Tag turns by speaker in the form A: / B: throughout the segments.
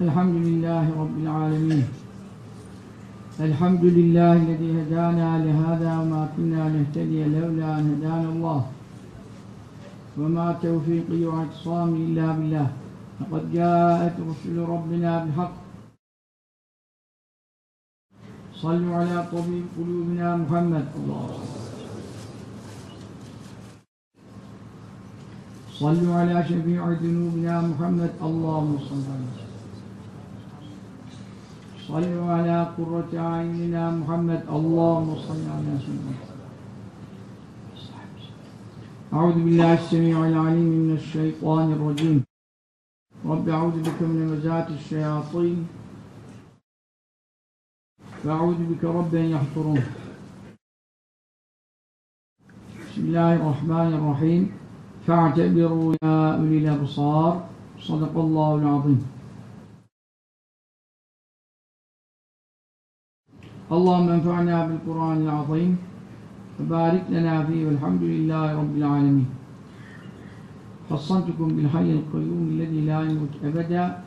A: الحمد لله رب العالمين الحمد لله الذي هدانا لهذا وما كنا نهتدي لولا أن هدانا الله. وما توفيقي واعتصامي إلا بالله. لقد جاءت رسل ربنا بالحق. صلوا على طبيب قلوبنا محمد. صلوا على شفيع ذنوبنا محمد. اللهم صل وسلم صلوا على قرة أعيننا محمد اللهم صل على سيدنا أعوذ بالله السميع العليم من الشيطان الرجيم رب أعوذ بك من مزات الشياطين وأعوذ بك رب أن يحضرون بسم الله الرحمن الرحيم فاعتبروا يا أولي الأبصار صدق الله العظيم Allahümme enfa'na bil Kur'anil azim ve barik lena fihi velhamdülillahi rabbil alemin. Hassantukum bil hayyil kayyum lezi la yemut ebeda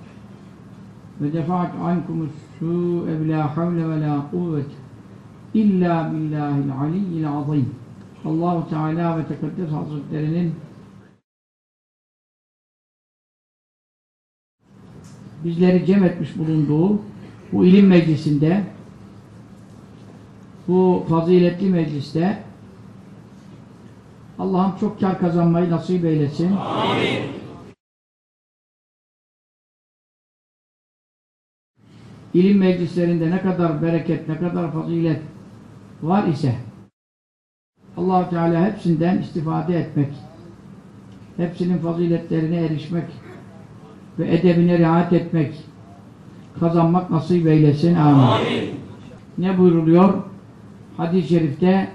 A: ve defa'at ankum su'e bila havle ve la kuvvet illa billahil aliyyil azim. Allahu Teala ve Tekaddes Hazretlerinin bizleri cem etmiş bulunduğu bu ilim meclisinde bu faziletli mecliste Allah'ım çok kar kazanmayı nasip eylesin. Amin. İlim meclislerinde ne kadar bereket, ne kadar fazilet var ise allah Teala hepsinden istifade etmek, hepsinin faziletlerine erişmek ve edebine riayet etmek, kazanmak nasip eylesin. Amin. Amin. Ne buyruluyor? hadis-i şerifte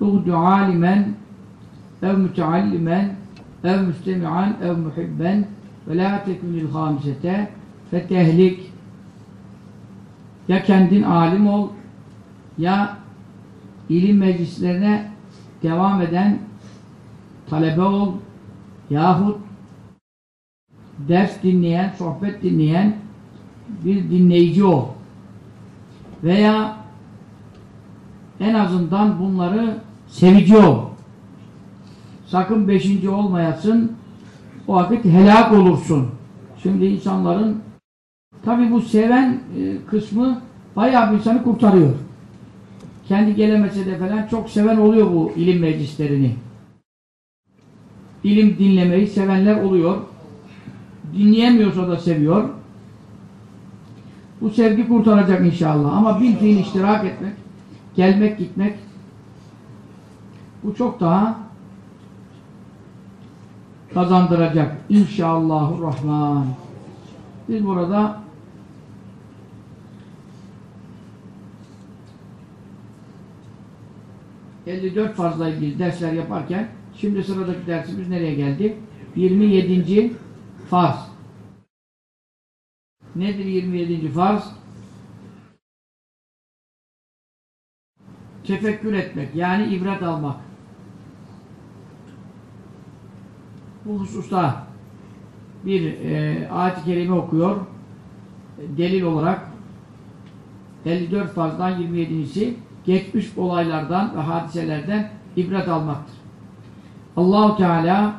A: Uğdu alimen ev müteallimen ev müstemi'an ev muhibben ve la tekünil hamisete fe tehlik ya kendin alim ol ya ilim meclislerine devam eden talebe ol yahut ders dinleyen, sohbet dinleyen bir dinleyici ol. Veya en azından bunları sevici ol. Sakın beşinci olmayasın. O vakit helak olursun. Şimdi insanların tabi bu seven e, kısmı bayağı bir insanı kurtarıyor. Kendi gelemese de falan çok seven oluyor bu ilim meclislerini. İlim dinlemeyi sevenler oluyor. Dinleyemiyorsa da seviyor. Bu sevgi kurtaracak inşallah. Ama bir fiil iştirak etmek, gelmek gitmek bu çok daha kazandıracak. İnşallahurrahman. Biz burada ...54 fazla ilgili dersler yaparken... ...şimdi sıradaki dersimiz nereye geldi? 27. farz. Nedir 27. farz? Tefekkür etmek, yani ibret almak. Bu hususta bir e, ayet-i kerime okuyor. Delil olarak 54 farzdan 27'si geçmiş olaylardan ve hadiselerden ibret almaktır. Allahu Teala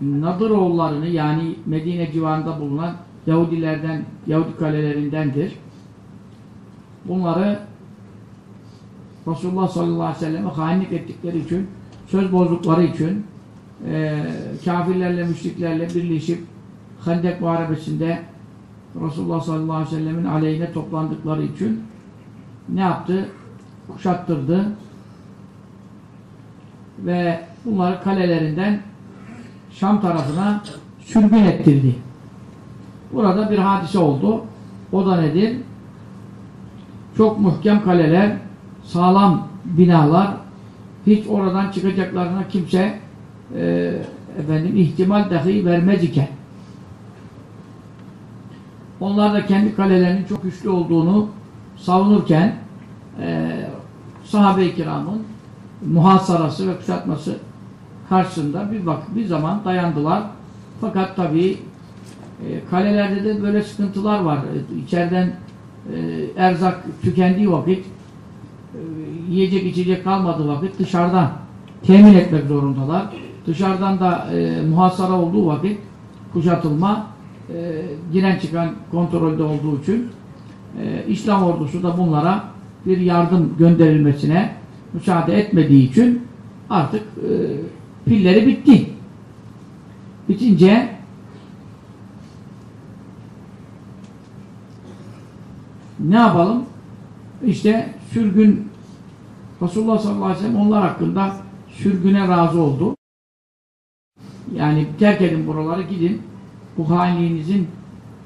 A: Nadır oğullarını yani Medine civarında bulunan Yahudilerden, Yahudi kalelerindendir. Bunları Resulullah sallallahu aleyhi ve selleme hainlik ettikleri için, söz bozdukları için e, kafirlerle, müşriklerle birleşip Hendek Muharebesi'nde Resulullah sallallahu aleyhi ve sellemin aleyhine toplandıkları için ne yaptı? Kuşattırdı ve bunları kalelerinden Şam tarafına sürgün ettirdi. Burada bir hadise oldu. O da nedir? Çok muhkem kaleler, sağlam binalar, hiç oradan çıkacaklarına kimse e, efendim ihtimal dahi vermez iken onlar da kendi kalelerinin çok güçlü olduğunu savunurken e, sahabe-i kiramın muhasarası ve kuşatması karşısında bir vakit bir zaman dayandılar. Fakat tabii E, kalelerde de böyle sıkıntılar var. E, içeriden erzak tükendiği vakit e, yiyecek içecek kalmadığı vakit dışarıdan temin etmek zorundalar. Dışarıdan da e, muhasara olduğu vakit kuşatılma e, giren çıkan kontrolde olduğu için e, İslam ordusu da bunlara bir yardım gönderilmesine müsaade etmediği için artık e, pilleri bitti. Bitince ne yapalım? İşte sürgün Resulullah sallallahu aleyhi ve sellem onlar hakkında sürgüne razı oldu. Yani terk edin buraları gidin. Bu hainliğinizin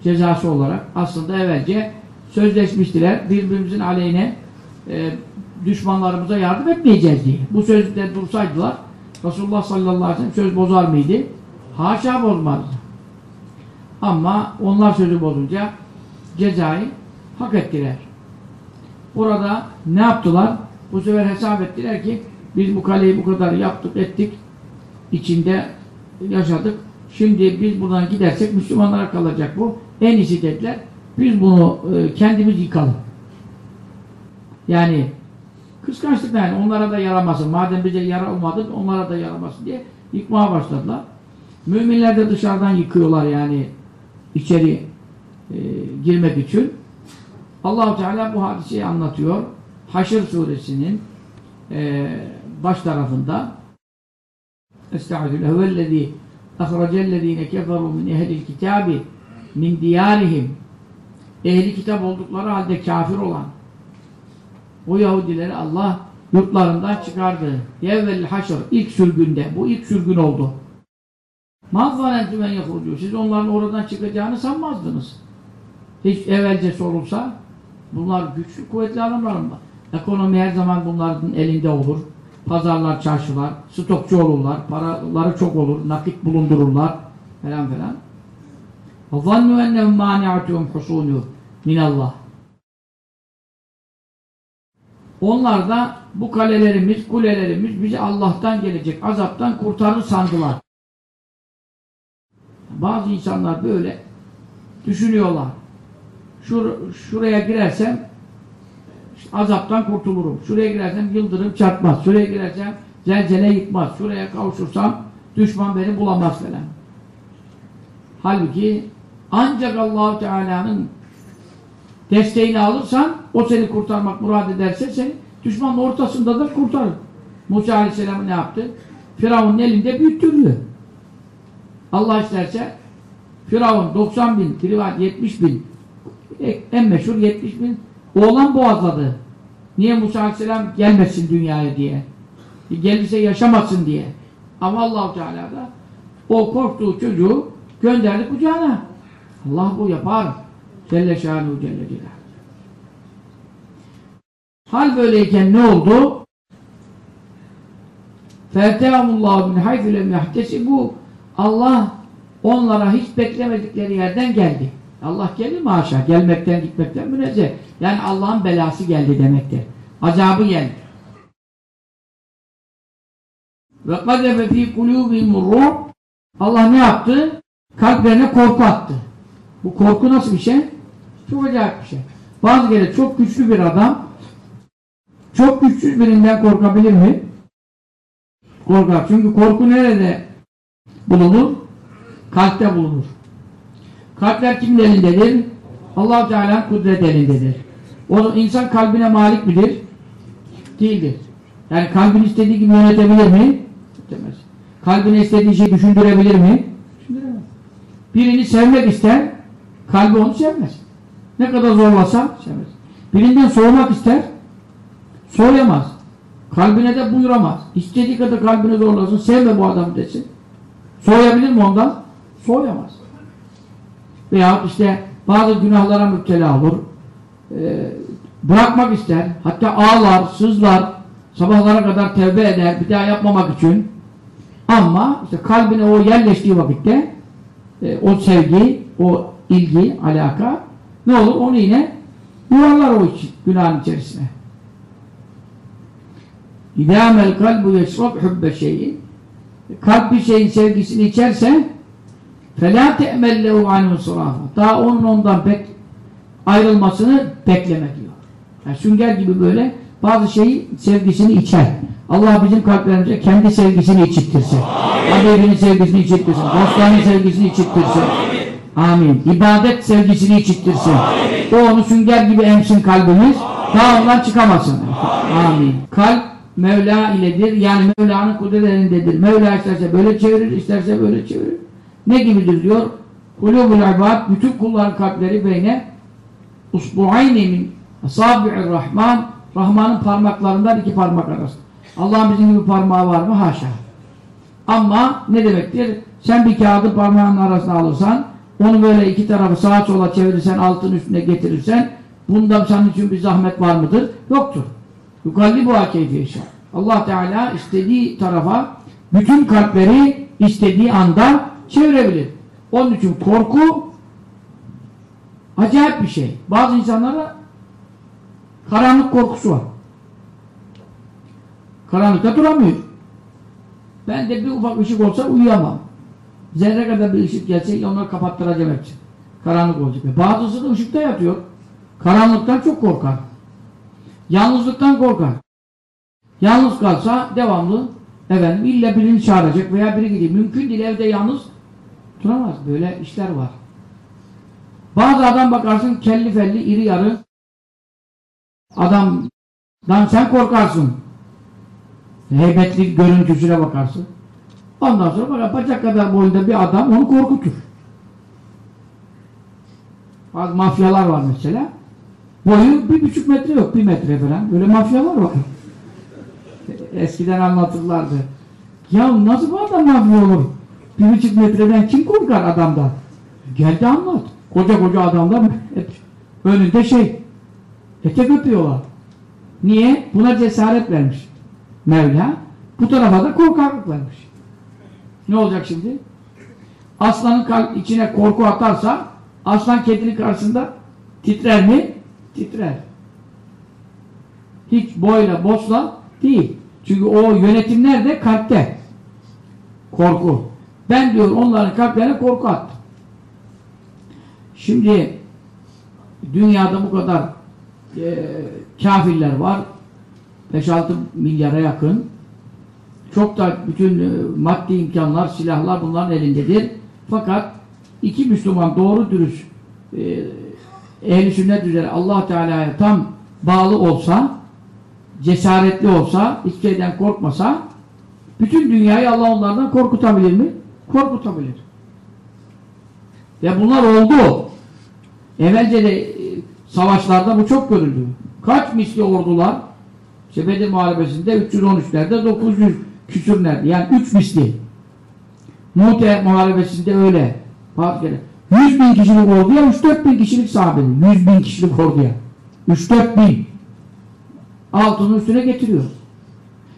A: cezası olarak aslında evvelce sözleşmiştiler. Birbirimizin aleyhine e, düşmanlarımıza yardım etmeyeceğiz diye. Bu sözde dursaydılar Resulullah sallallahu aleyhi ve sellem söz bozar mıydı? Haşa bozmazdı. Ama onlar sözü bozunca cezayı hak ettiler. Burada ne yaptılar? Bu sefer hesap ettiler ki biz bu kaleyi bu kadar yaptık ettik. içinde yaşadık. Şimdi biz buradan gidersek Müslümanlara kalacak bu. En iyisi dediler. Biz bunu e, kendimiz yıkalım. Yani kıskançlık yani onlara da yaramasın. Madem bize yara olmadı onlara da yaramasın diye yıkmaya başladılar. Müminler de dışarıdan yıkıyorlar yani içeri e, girmek için. Allahu Teala bu hadiseyi anlatıyor. Haşr suresinin e, baş tarafında Estağfirullah huvellezî ahracellezîne keferû min ehlil kitâbi min diyârihim ehli kitap oldukları halde kafir olan o Yahudileri Allah yurtlarından çıkardı. Yevvel haşr ilk sürgünde. Bu ilk sürgün oldu. Mazzarentu men yehrucu. Siz onların oradan çıkacağını sanmazdınız. Hiç evvelce sorulsa bunlar güçlü kuvvetli adamlar mı? Ekonomi her zaman bunların elinde olur. Pazarlar, çarşılar, stokçu olurlar, paraları çok olur, nakit bulundururlar falan falan. وَظَنُّوا اَنَّهُمْ مَانِعَتُهُمْ حُسُونُهُ مِنَ اللّٰهِ Onlar da bu kalelerimiz, kulelerimiz bizi Allah'tan gelecek azaptan kurtarır sandılar. Bazı insanlar böyle düşünüyorlar. Şur şuraya girersem azaptan kurtulurum. Şuraya girersem yıldırım çarpmaz. Şuraya girersem zelzele yıkmaz. Şuraya kavuşursam düşman beni bulamaz falan. Halbuki ancak allah Teala'nın desteğini alırsan o seni kurtarmak murad ederse seni düşmanın ortasında da kurtarır. Musa Aleyhisselam ne yaptı? Firavun'un elinde büyüttürdü. Allah isterse Firavun 90 bin, rivayet 70 bin e, en meşhur 70 bin oğlan boğazladı. Niye Musa Aleyhisselam gelmesin dünyaya diye. E, gelirse yaşamasın diye. Ama allah Teala da o korktuğu çocuğu gönderdi kucağına. Allah bu yapar. Celle şanuhu celle cilal. Hal böyleyken ne oldu? Fetehumullahu min haythu lem yahtesibû Allah onlara hiç beklemedikleri yerden geldi. Allah gelir mi haşa? Gelmekten gitmekten münezzeh. Yani Allah'ın belası geldi demektir. Azabı geldi. Ve kadefe fî kulûbihim Allah ne yaptı? Kalplerine korku attı. Bu korku nasıl bir şey? Çok acayip bir şey. Bazı kere çok güçlü bir adam çok güçsüz birinden korkabilir mi? Korkar. Çünkü korku nerede bulunur? Kalpte bulunur. Kalpler kimin elindedir? allah Teala'nın kudret elindedir. O insan kalbine malik midir? Değildir. Yani kalbin istediği gibi yönetebilir mi? Demez. Kalbine istediği şeyi düşündürebilir mi? Düşündüremez. Birini sevmek ister, kalbi onu sevmez. Ne kadar zorlasa sevmez. Birinden soğumak ister, soğuyamaz. Kalbine de buyuramaz. İstediği kadar kalbini zorlasın, sevme bu adamı desin. Soğuyabilir mi ondan? Soğuyamaz. Veya işte bazı günahlara müptela olur. Ee, bırakmak ister. Hatta ağlar, sızlar. Sabahlara kadar tevbe eder. Bir daha yapmamak için. Ama işte kalbine o yerleştiği vakitte e, o sevgi, o ilgi, alaka ne olur? Onu yine yuvarlar o için, günahın içerisine. İdâmel kalbu yeşrab hubbe şeyin Kalp bir şeyin sevgisini içerse فَلَا تَأْمَلْ لَهُ عَنْهُ صَرَافًا Daha onun ondan bek ayrılmasını bekleme diyor. Yani sünger gibi böyle bazı şeyi sevgisini içer. Allah bizim kalplerimize kendi sevgisini içittirsin. Habibinin sevgisini içittirsin. Dostlarının sevgisini içittirsin. Amin. İbadet sevgisini içittirsin. O onu sünger gibi emsin kalbimiz. Daha ondan çıkamasın. Amin. Kalp Mevla iledir. Yani Mevla'nın kudretlerindedir. Mevla isterse böyle çevirir, isterse böyle çevirir. Ne gibidir diyor? Kulubul ibad, bütün kulların kalpleri beyne usbu'ayni min asabi'ir rahman Rahman'ın parmaklarından iki parmak arası. Allah'ın bizim gibi parmağı var mı? Haşa. Ama ne demektir? Sen bir kağıdı parmağının arasına alırsan, onu böyle iki tarafı sağa sola çevirirsen, altın üstüne getirirsen, bunda senin için bir zahmet var mıdır? Yoktur. Yukallibuha keyfi Allah Teala istediği tarafa bütün kalpleri istediği anda çevirebilir. Onun için korku acayip bir şey. Bazı insanlara karanlık korkusu var. Karanlıkta duramıyor. Ben de bir ufak ışık olsa uyuyamam. Zerre kadar bir ışık gelse onları kapattıracağım hepsi. Karanlık olacak. Bazısı da ışıkta yatıyor. Karanlıktan çok korkar. Yalnızlıktan korkar. Yalnız kalsa devamlı efendim illa birini çağıracak veya biri gidiyor. Mümkün değil evde yalnız duramaz. Böyle işler var. Bazı adam bakarsın kelli felli iri yarı adamdan sen korkarsın. Heybetli görüntüsüne bakarsın. Ondan sonra bakar bacak kadar boyunda bir adam onu korkutur. Bazı mafyalar var mesela. Boyu bir buçuk metre yok, bir metre falan. Böyle mafyalar var. Eskiden anlatırlardı. Ya nasıl bu adam mafya olur? Bir buçuk metreden kim korkar adamdan? Geldi anlat. Koca koca adamlar hep önünde şey etek öpüyorlar. Niye? Buna cesaret vermiş. Mevla. Bu tarafa da korkaklık vermiş. Ne olacak şimdi? Aslanın içine korku atarsa aslan kedinin karşısında titrer mi? Titrer. Hiç boyla, bosla değil. Çünkü o yönetim nerede? Kalpte. Korku. Ben diyor onların kalplerine korku attım. Şimdi dünyada bu kadar e, kafirler var. 5-6 milyara yakın. Çok da bütün e, maddi imkanlar, silahlar bunların elindedir. Fakat iki Müslüman doğru dürüst e, ehl-i sünnet üzere allah Teala'ya tam bağlı olsa cesaretli olsa, hiç şeyden korkmasa bütün dünyayı Allah onlardan korkutabilir mi? Korkutabilir. Ve bunlar oldu. Evvelce de e, savaşlarda bu çok görüldü. Kaç misli ordular işte Bedir Muharebesi'nde 313'lerde 900 küsürlerde yani 3 misli. Muhte Muharebesi'nde öyle. 100 bin kişilik orduya 3-4 bin kişilik sahabenin. 100 bin kişilik orduya. 3-4 bin. Altını üstüne getiriyor.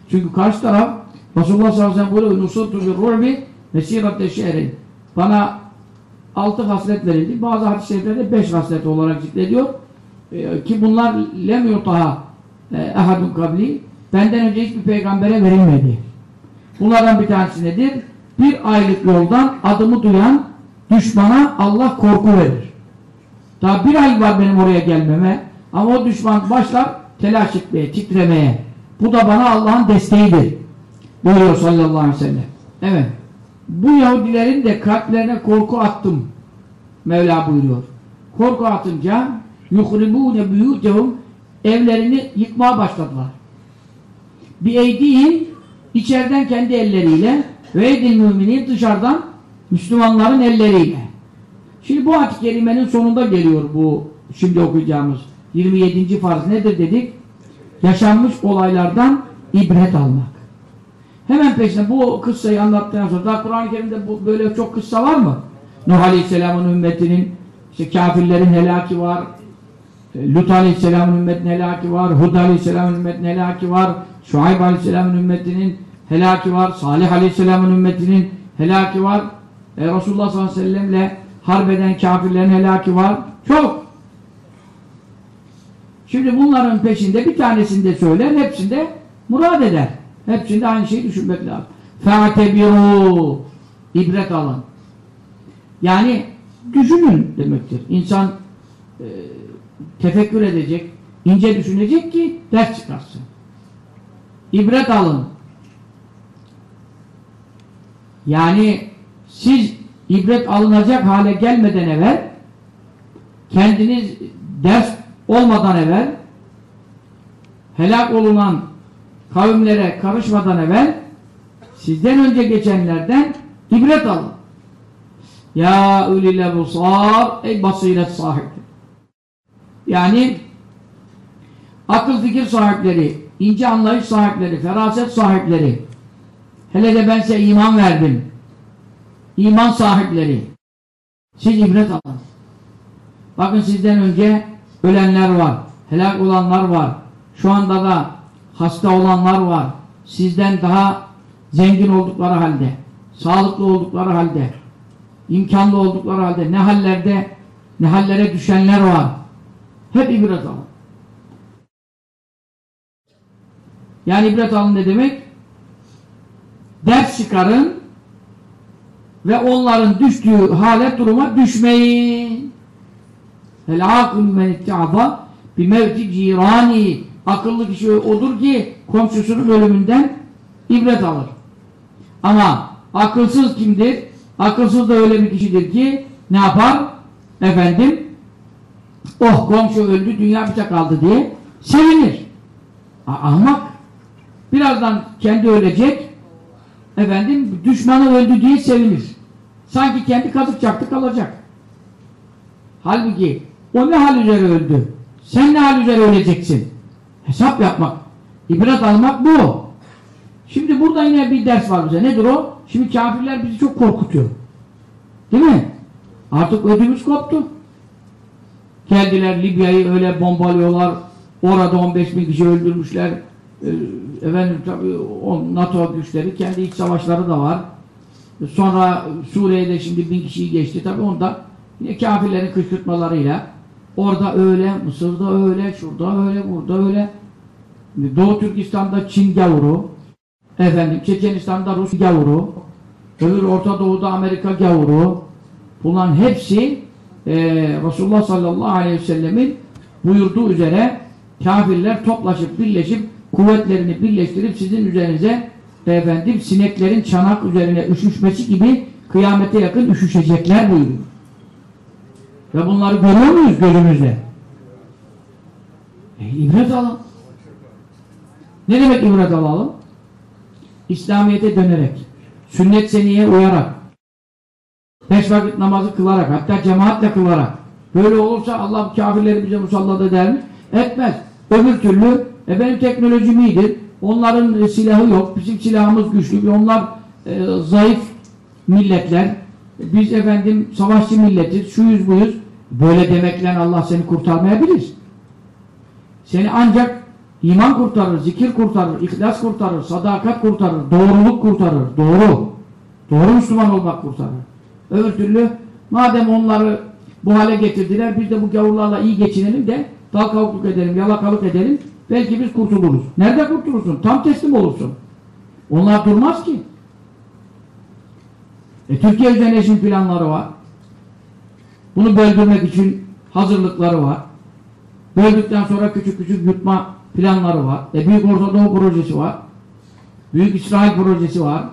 A: Çünkü karşı taraf Resulullah sallallahu aleyhi ve sellem buyuruyor Nusurtu bir ru'bi mesiratte şehrin. Bana altı haslet verildi. Bazı hadis-i şeriflerde beş haslet olarak zikrediyor. Ee, ki bunlar lem yutaha e, ehadun kabli benden önce hiçbir peygambere verilmedi. Bunlardan bir tanesi nedir? Bir aylık yoldan adımı duyan düşmana Allah korku verir. Daha bir ay var benim oraya gelmeme ama o düşman başlar telaş etmeye, titremeye. Bu da bana Allah'ın desteğidir. Buyuruyor sallallahu aleyhi ve sellem. Evet. Bu Yahudilerin de kalplerine korku attım. Mevla buyuruyor. Korku atınca yuhribûne büyûtehum evlerini yıkmaya başladılar. Bir eydiğin içeriden kendi elleriyle ve eydil müminin dışarıdan Müslümanların elleriyle. Şimdi bu ayet kelimenin sonunda geliyor bu şimdi okuyacağımız 27. farz nedir dedik? Yaşanmış olaylardan ibret almak. Hemen peşine bu kıssayı anlattıktan sonra daha Kur'an-ı Kerim'de bu, böyle çok kıssa var mı? Nuh Aleyhisselam'ın ümmetinin işte kafirlerin helaki var. E, Lut Aleyhisselam'ın ümmetinin helaki var. Hud Aleyhisselam'ın ümmetinin helaki var. Şuayb Aleyhisselam'ın ümmetinin helaki var. Salih Aleyhisselam'ın ümmetinin helaki var. E, Resulullah sallallahu aleyhi ve sellemle harbeden kafirlerin helaki var. Çok. Şimdi bunların peşinde bir tanesinde söyler, hepsinde murad eder. Hepsinde aynı şeyi düşünmek lazım. فَاَتَبِرُوا İbret alın. Yani düşünün demektir. İnsan e, tefekkür edecek, ince düşünecek ki ders çıkarsın. İbret alın. Yani siz ibret alınacak hale gelmeden evvel kendiniz ders olmadan evvel helak olunan kavimlere karışmadan evvel sizden önce geçenlerden ibret alın. Ya ulil ebsar ey basiret sahibi. Yani akıl fikir sahipleri, ince anlayış sahipleri, feraset sahipleri hele de ben size iman verdim. İman sahipleri. Siz ibret alın. Bakın sizden önce ölenler var, helak olanlar var. Şu anda da hasta olanlar var. Sizden daha zengin oldukları halde, sağlıklı oldukları halde, imkanlı oldukları halde ne hallerde, ne hallere düşenler var. Hep ibret alın. Yani ibret alın ne demek? Ders çıkarın ve onların düştüğü hale duruma düşmeyin. El akıl men ittiaba bi mevti cirani akıllı kişi odur ki komşusunun ölümünden ibret alır. Ama akılsız kimdir? Akılsız da öyle bir kişidir ki ne yapar? Efendim oh komşu öldü dünya bize kaldı diye sevinir. Ahmak birazdan kendi ölecek efendim düşmanı öldü diye sevinir. Sanki kendi kazık çaktı kalacak. Halbuki o ne hal üzere öldü? Sen ne hal üzere öleceksin? Hesap yapmak, ibret almak bu. Şimdi burada yine bir ders var bize. Nedir o? Şimdi kafirler bizi çok korkutuyor. Değil mi? Artık ödümüz koptu. Geldiler Libya'yı öyle bombalıyorlar. Orada 15 bin kişi öldürmüşler. Ee, efendim tabii o NATO güçleri kendi iç savaşları da var. Sonra Suriye'de şimdi bin kişiyi geçti. Tabii onda yine kafirlerin kışkırtmalarıyla orada öyle, Mısır'da öyle, şurada öyle, burada öyle. Doğu Türkistan'da Çin gavuru, efendim Çeçenistan'da Rus gavuru, öbür Orta Doğu'da Amerika gavuru. Bunların hepsi e, Resulullah sallallahu aleyhi ve sellemin buyurduğu üzere kafirler toplaşıp birleşip kuvvetlerini birleştirip sizin üzerinize efendim sineklerin çanak üzerine üşüşmesi gibi kıyamete yakın üşüşecekler buyuruyor. Ve bunları görüyor muyuz gözümüzle? E, ibret alın. Ne demek ibret alalım? İslamiyet'e dönerek, sünnet seniye uyarak, beş vakit namazı kılarak, hatta cemaatle kılarak, böyle olursa Allah kafirleri bize musallat eder mi? Etmez. Öbür türlü, e benim teknolojim iyidir, onların e, silahı yok, bizim silahımız güçlü, onlar e, zayıf milletler, biz efendim savaşçı milletiz, şuyuz buyuz, böyle demekle Allah seni kurtarmayabilir. Seni ancak iman kurtarır, zikir kurtarır, ihlas kurtarır, sadakat kurtarır, doğruluk kurtarır, doğru. Doğru Müslüman olmak kurtarır. Öbür türlü madem onları bu hale getirdiler, biz de bu gavurlarla iyi geçinelim de dal kavukluk edelim, yalakalık edelim, belki biz kurtuluruz. Nerede kurtulursun? Tam teslim olursun. Onlar durmaz ki. E, Türkiye üzerine şimdi planları var. Bunu böldürmek için hazırlıkları var. Böldükten sonra küçük küçük yutma planları var. E, Büyük Orta Doğu projesi var. Büyük İsrail projesi var.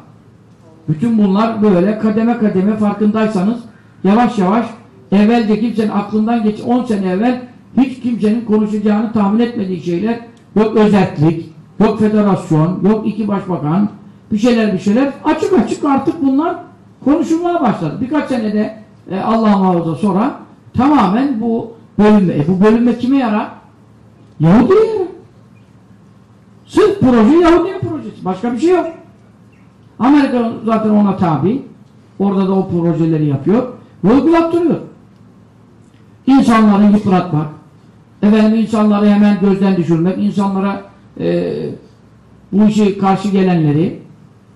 A: Bütün bunlar böyle kademe kademe farkındaysanız yavaş yavaş evvelce kimsenin aklından geç 10 sene evvel hiç kimsenin konuşacağını tahmin etmediği şeyler yok özellik, yok federasyon, yok iki başbakan bir şeyler bir şeyler açık açık artık bunlar konuşulmaya başladı. Birkaç senede e, Allah muhafaza sonra tamamen bu bölünme. E, bu bölünme kime yarar? Yahudi'ye yarar. Sırf proje Yahudi projesi. Başka bir şey yok. Amerika zaten ona tabi. Orada da o projeleri yapıyor. Uygulattırıyor. İnsanları yıpratmak, efendim insanları hemen gözden düşürmek, insanlara e, bu işi karşı gelenleri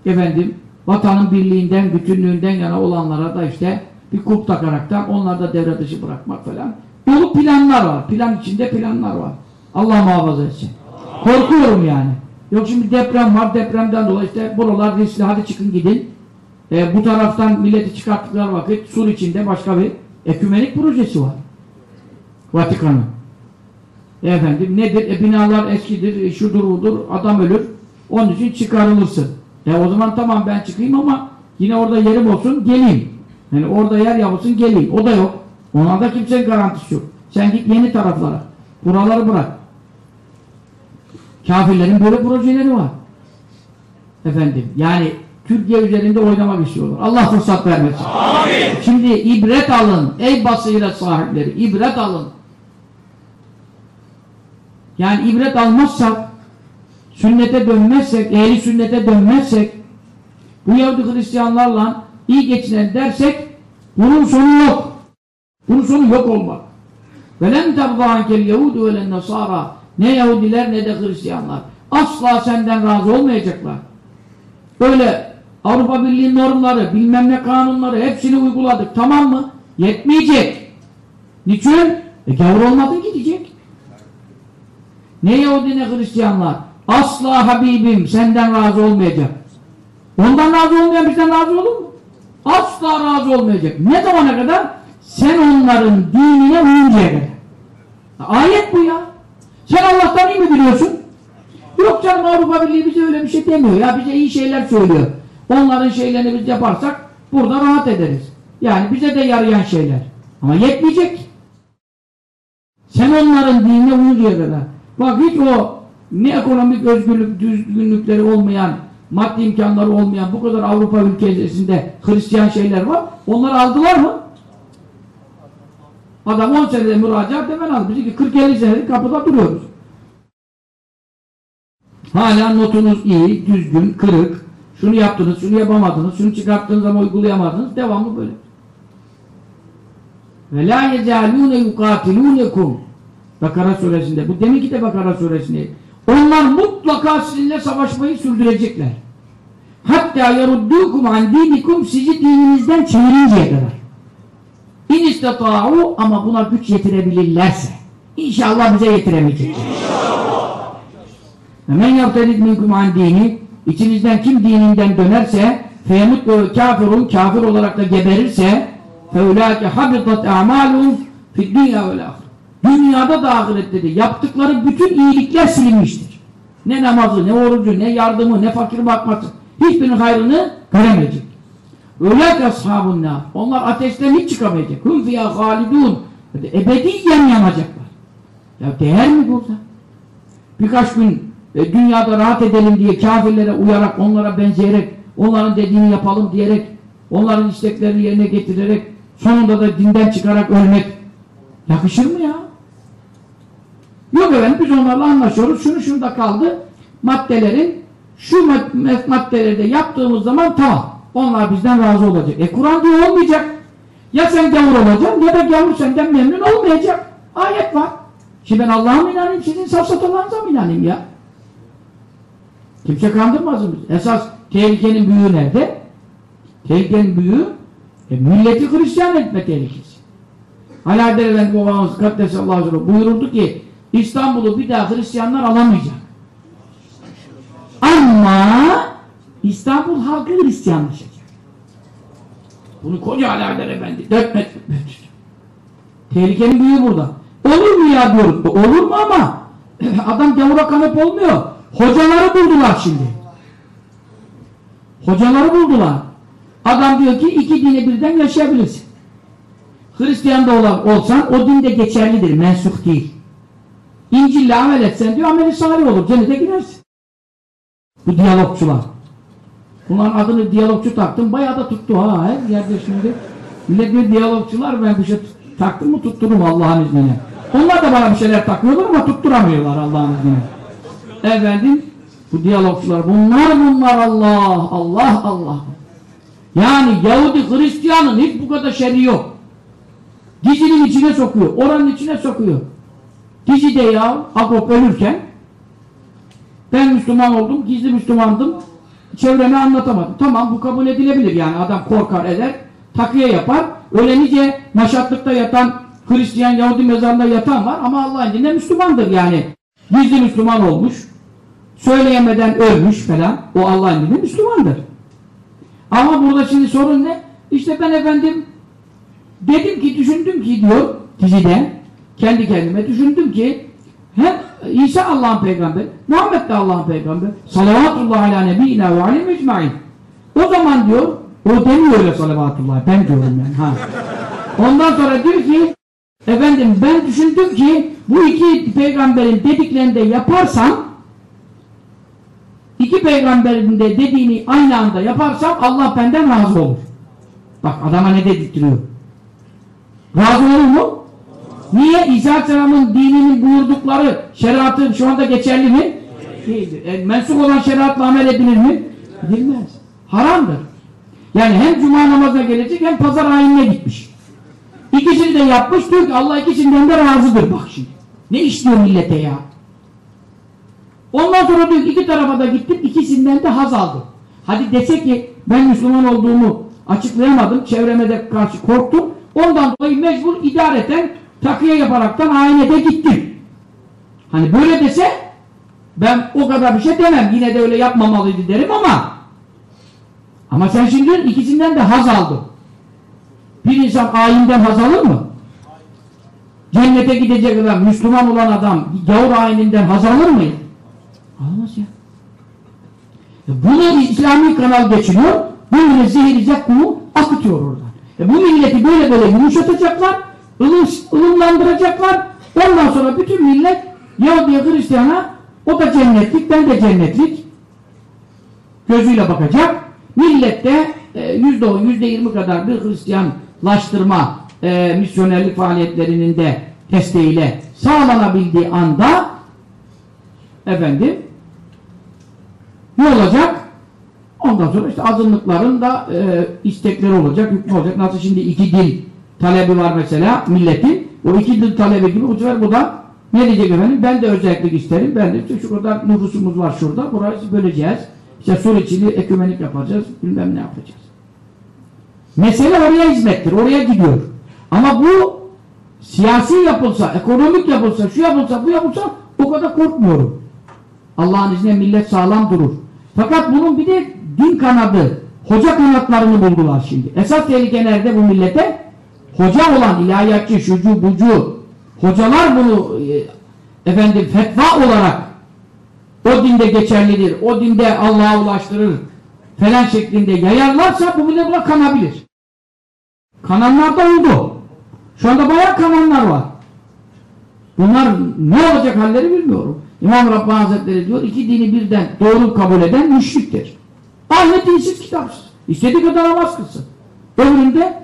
A: efendim vatanın birliğinden, bütünlüğünden yana olanlara da işte bir kulp takaraktan onları da devre dışı bırakmak falan. Dolu planlar var. Plan içinde planlar var. Allah muhafaza etsin. Korkuyorum yani. Yok şimdi deprem var, depremden dolayı işte buralar riskli, hadi çıkın gidin. E, bu taraftan milleti çıkarttıkları vakit sur içinde başka bir ekümenik projesi var. Vatikan'ın. Efendim nedir? E, binalar eskidir, e, şudur budur, adam ölür. Onun için çıkarılırsın. E, o zaman tamam ben çıkayım ama yine orada yerim olsun geleyim. Yani orada yer yapılsın geleyim. O da yok. Ona da kimsenin garantisi yok. Sen git yeni taraflara. Buraları bırak. Kafirlerin böyle projeleri var. Efendim yani Türkiye üzerinde oynamak istiyorlar. Allah fırsat vermesin. Amin. Şimdi ibret alın. Ey basiret sahipleri ibret alın. Yani ibret almazsak sünnete dönmezsek, ehli sünnete dönmezsek bu Yahudi Hristiyanlarla iyi geçinen dersek bunun sonu yok. Bunun sonu yok olmak. وَلَنْ تَرْضَانْ كَالْيَهُودُ وَلَنْ نَصَارَى ne Yahudiler ne de Hristiyanlar. Asla senden razı olmayacaklar. Böyle Avrupa Birliği normları, bilmem ne kanunları hepsini uyguladık. Tamam mı? Yetmeyecek. Niçin? E gavur olmadın gidecek. Ne Yahudi ne Hristiyanlar. Asla Habibim senden razı olmayacak. Ondan razı olmayan bizden razı olur mu? Asla razı olmayacak. Ne zamana kadar? Sen onların dinine uyuncaya kadar. Ayet bu ya. Sen Allah'tan iyi mi biliyorsun? Yok canım Avrupa Birliği bize öyle bir şey demiyor. Ya bize iyi şeyler söylüyor. Onların şeylerini biz yaparsak burada rahat ederiz. Yani bize de yarayan şeyler. Ama yetmeyecek. Sen onların dinine uyuncaya kadar. Bak hiç o ne ekonomik özgürlük, düzgünlükleri olmayan, maddi imkanları olmayan bu kadar Avrupa ülkesinde Hristiyan şeyler var. Onları aldılar mı? Adam 10 senede müracaat hemen aldı. Biz 40-50 senedir kapıda duruyoruz. Hala notunuz iyi, düzgün, kırık. Şunu yaptınız, şunu yapamadınız, şunu çıkarttığınız ama uygulayamadınız. Devamlı böyle. Ve la yezalûne yukâtilûnekum Bakara suresinde. Bu deminki de Bakara suresinde. Onlar mutlaka sizinle savaşmayı sürdürecekler. Hatta yaruddukum an dinikum sizi dininizden çevirinceye kadar. İn istata'u ama buna güç yetirebilirlerse. İnşallah bize yetiremeyecek. Men yaptedik minkum an dini içinizden kim dininden dönerse feyemut ve kafirun kafir olarak da geberirse feulâke habitat a'malun fid dünya vel Dünyada da ahirette de yaptıkları bütün iyilikler silinmiştir. Ne namazı, ne orucu, ne yardımı, ne fakir bakması. Hiçbirinin hayrını göremeyecek. Öyle ashabun nar. Onlar ateşten hiç çıkamayacak. Hum fiyâ halidûn. Ebediyen yanacaklar. Ya değer mi burada? Birkaç gün e, dünyada rahat edelim diye kafirlere uyarak, onlara benzeyerek, onların dediğini yapalım diyerek, onların isteklerini yerine getirerek, sonunda da dinden çıkarak ölmek yakışır mı ya? Yok efendim biz onlarla anlaşıyoruz. Şunu şurada kaldı. Maddelerin şu maddeleri de yaptığımız zaman tamam. Onlar bizden razı olacak. E Kur'an diyor olmayacak. Ya sen gavur olacaksın ya da gavur senden memnun olmayacak. Ayet var. Şimdi ben Allah'a mı inanayım sizin safsatalarınıza mı inanayım ya? Kimse kandırmasın bizi. Esas tehlikenin büyüğü nerede? Tehlikenin büyüğü e, milleti Hristiyan etme tehlikesi. Alaeddin Efendi babamız Kaddesallahu aleyhi buyururdu ki İstanbul'u bir daha Hristiyanlar alamayacak. Ama İstanbul halkı Hristiyanlaşacak. Bunu koca Alaeddin Efendi dört metre Tehlikenin büyüğü burada. Olur mu ya diyoruz. Olur mu ama adam gavura kanıp olmuyor. Hocaları buldular şimdi. Hocaları buldular. Adam diyor ki iki dini birden yaşayabilirsin. Hristiyan da olsan o din de geçerlidir. Mensuh değil. İncil'le amel etsen diyor ameli salih olur. Cennete girersin. Bu diyalogçular. Bunların adını diyalogçu taktım. Bayağı da tuttu ha. Her yerde şimdi. Millet bir diyalogçular ben bir şey taktım mı tuttururum Allah'ın izniyle. Onlar da bana bir şeyler takıyorlar ama tutturamıyorlar Allah'ın izniyle. Efendim bu diyalogçular bunlar bunlar Allah Allah Allah. Yani Yahudi Hristiyanın hiç bu kadar şerri yok. Dizinin içine sokuyor. Oranın içine sokuyor. Dizide ya Agop ölürken ben Müslüman oldum, gizli Müslümandım çevreme anlatamadım. Tamam bu kabul edilebilir yani adam korkar eder, takviye yapar. Öyle nice maşatlıkta yatan Hristiyan Yahudi mezarında yatan var ama Allah'ın dininde Müslümandır yani. Gizli Müslüman olmuş, söyleyemeden ölmüş falan. O Allah'ın dininde Müslümandır. Ama burada şimdi sorun ne? İşte ben efendim dedim ki, düşündüm ki diyor dizide kendi kendime düşündüm ki hem İsa Allah'ın peygamberi, Muhammed de Allah'ın peygamberi. Salavatullah ala nebiyyina ve aleyhi ecmain. O zaman diyor, o demiyor öyle salavatullah, ben diyorum yani. Ha. Ondan sonra diyor ki, efendim ben düşündüm ki bu iki peygamberin dediklerini de yaparsam iki peygamberin de dediğini aynı anda yaparsam Allah benden razı olur. Bak adama ne dedirtiyor. Razı olur mu? Niye? İsa Aleyhisselam'ın dininin buyurdukları şeriatı şu anda geçerli mi? Değildir. E, mensup olan şeriatla amel edilir mi? Edilmez. Haramdır. Yani hem cuma namazına gelecek hem pazar ayinine gitmiş. İkisini de yapmış diyor ki Allah ikisinden de razıdır bak şimdi. Ne işliyor millete ya? Ondan sonra diyor iki tarafa da gittim ikisinden de haz aldım. Hadi dese ki ben Müslüman olduğumu açıklayamadım, çevreme de karşı korktum. Ondan dolayı mecbur idareten takviye yaparaktan aynede gittim. Hani böyle dese ben o kadar bir şey demem. Yine de öyle yapmamalıydı derim ama ama sen şimdi ikisinden de haz aldın. Bir insan ayinden haz alır mı? Cennete gidecek adam, Müslüman olan adam gavur ayininden haz alır mı? Almaz ya. E bunu İslami kanal geçiniyor. Böyle zehir zakkumu akıtıyor oradan. E bu milleti böyle böyle yumuşatacaklar, ılım, ılımlandıracaklar. Ondan sonra bütün millet Yahudi'ye Hristiyan'a o da cennetlik, ben de cennetlik gözüyle bakacak. Millet de e, yüzde on, yüzde yirmi kadar bir Hristiyanlaştırma e, misyonerlik faaliyetlerinin de desteğiyle sağlanabildiği anda efendim ne olacak? Ondan sonra işte azınlıkların da e, istekleri olacak, hükmü olacak. Nasıl şimdi iki dil talebi var mesela milletin. O iki dil talebi gibi bu sefer bu da ne diyecek efendim? Ben de özellik isterim. Ben de işte şu kadar nüfusumuz var şurada. Burayı böleceğiz. İşte sur içini ekümenik yapacağız. Bilmem ne yapacağız. Mesele oraya hizmettir. Oraya gidiyor. Ama bu siyasi yapılsa, ekonomik yapılsa, şu yapılsa, bu yapılsa o kadar korkmuyorum. Allah'ın izniyle millet sağlam durur. Fakat bunun bir de din kanadı, hoca kanatlarını buldular şimdi. Esas tehlike nerede bu millete? Hoca olan ilahiyatçı, şucu, bucu, hocalar bunu e, efendim fetva olarak o dinde geçerlidir, o dinde Allah'a ulaştırır falan şeklinde yayarlarsa bu millet buna kanabilir. Kananlar da oldu. Şu anda bayağı kananlar var. Bunlar ne olacak halleri bilmiyorum. İmam Rabbani Hazretleri diyor, iki dini birden doğru kabul eden müşriktir. Aynı dinsiz kitapsız. İstediği kadar namaz kılsın. Ömründe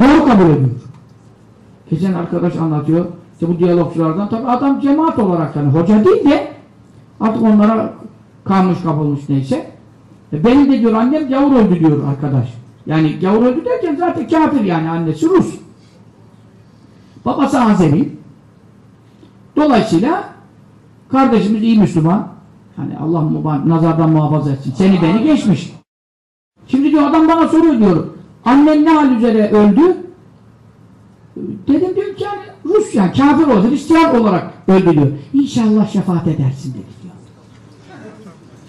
A: doğru kabul ediyor. Geçen arkadaş anlatıyor, işte bu diyalogçulardan, tabi adam cemaat olarak yani hoca değil de artık onlara kalmış kapılmış neyse. E benim de diyor annem gavur öldü diyor arkadaş. Yani gavur öldü derken zaten kafir yani annesi Rus. Babası Azeri. Dolayısıyla kardeşimiz iyi Müslüman. Hani Allah nazardan muhafaza etsin. Seni beni geçmiş. Şimdi diyor adam bana soruyor diyor. Annen ne hal üzere öldü? Dedim diyor ki yani Rus yani kafir oldu, Hristiyan olarak öldü diyor. İnşallah şefaat edersin dedi diyor.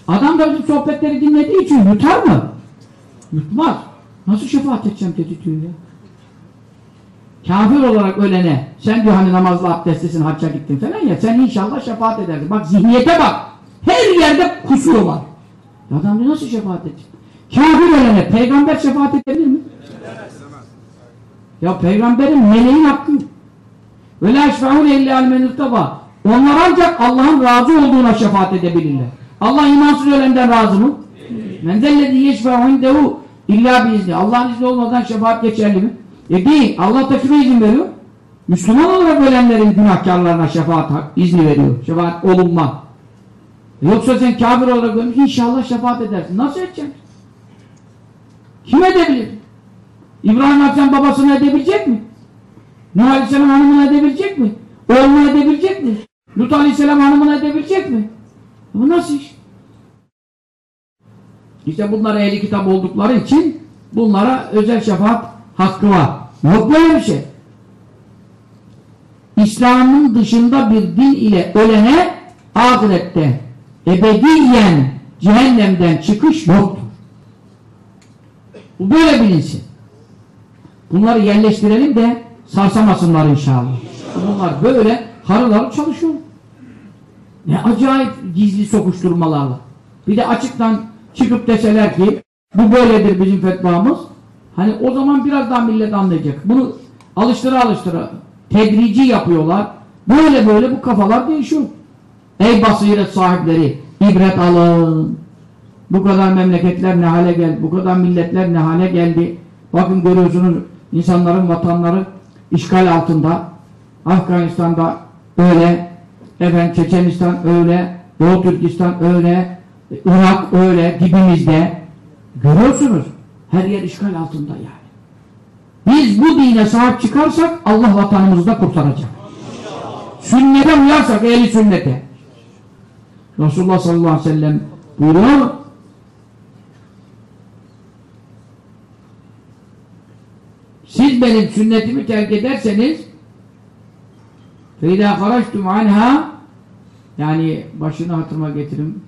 A: Adam da bizim sohbetleri dinlediği için yutar mı? Yutmaz. Nasıl şefaat edeceğim dedi diyor ya. Kafir olarak ölene, sen diyor hani namazla abdestlisin, hacca gittin falan ya, sen inşallah şefaat edersin. Bak zihniyete bak. Her yerde kusur var. Adam diyor nasıl şefaat edecek? Kafir ölene peygamber şefaat edebilir mi? Ya peygamberin meleğin hakkı. Ve la eşfe'un elli almenirtaba. Onlar ancak Allah'ın razı olduğuna şefaat edebilirler. Allah imansız ölenden razı mı? Men zellezi yeşfe'u indehu illa biizni. Allah'ın izni olmadan şefaat geçerli mi? E değil. Allah da kime izin veriyor? Müslüman olarak ölenlerin günahkarlarına şefaat izni veriyor. Şefaat olunma. Yoksa sen kafir olarak ölmüş inşallah şefaat edersin. Nasıl edeceksin? Kim edebilir? İbrahim Aleyhisselam babasını edebilecek mi? Nuh Aleyhisselam hanımını edebilecek mi? Oğlunu edebilecek mi? Lut Aleyhisselam hanımını edebilecek mi? Bu nasıl iş? İşte bunlar ehli kitap oldukları için bunlara özel şefaat hakkı var. Yok böyle bir şey. İslam'ın dışında bir din ile ölene ahirette ebediyen cehennemden çıkış yoktur. Bu böyle bilinsin. Bunları yerleştirelim de sarsamasınlar inşallah. Bunlar böyle harıl harıl çalışıyor. Ne acayip gizli sokuşturmalarla. Bir de açıktan çıkıp deseler ki bu böyledir bizim fetvamız. Hani o zaman biraz daha millet anlayacak. Bunu alıştıra alıştıra tedrici yapıyorlar. Böyle böyle bu kafalar değişiyor. Ey basiret sahipleri ibret alın. Bu kadar memleketler ne hale geldi, bu kadar milletler ne hale geldi. Bakın görüyorsunuz insanların vatanları işgal altında. Afganistan'da öyle, efendim Çeçenistan öyle, Doğu Türkistan öyle, Irak öyle, dibimizde. Görüyorsunuz. Her yer işgal altında yani. Biz bu dine sahip çıkarsak Allah vatanımızı da kurtaracak. Sünnete uyarsak ehli sünnete. Resulullah sallallahu aleyhi ve sellem buyuruyor siz benim sünnetimi terk ederseniz فَاِذَا خَرَجْتُمْ عَنْهَا yani başını hatırıma getirin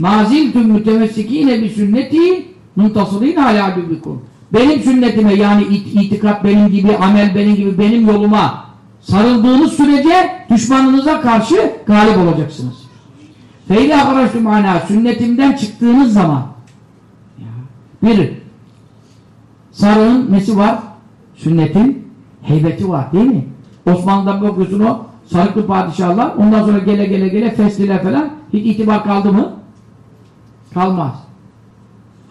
A: مَازِلْتُمْ مُتَمَسِّك۪ينَ بِسُنَّتِي مُنْتَصِر۪ينَ عَلَى عَدُبِكُمْ benim sünnetime yani it itikat benim gibi, amel benim gibi, benim yoluma sarıldığınız sürece düşmanınıza karşı galip olacaksınız. Feyla haraçtum ana sünnetimden çıktığınız zaman bir sarığın nesi var? Sünnetin heybeti var değil mi? Osmanlı'da bakıyorsun o sarıklı padişahlar ondan sonra gele gele gele fesliler falan hiç itibar kaldı mı? Kalmaz.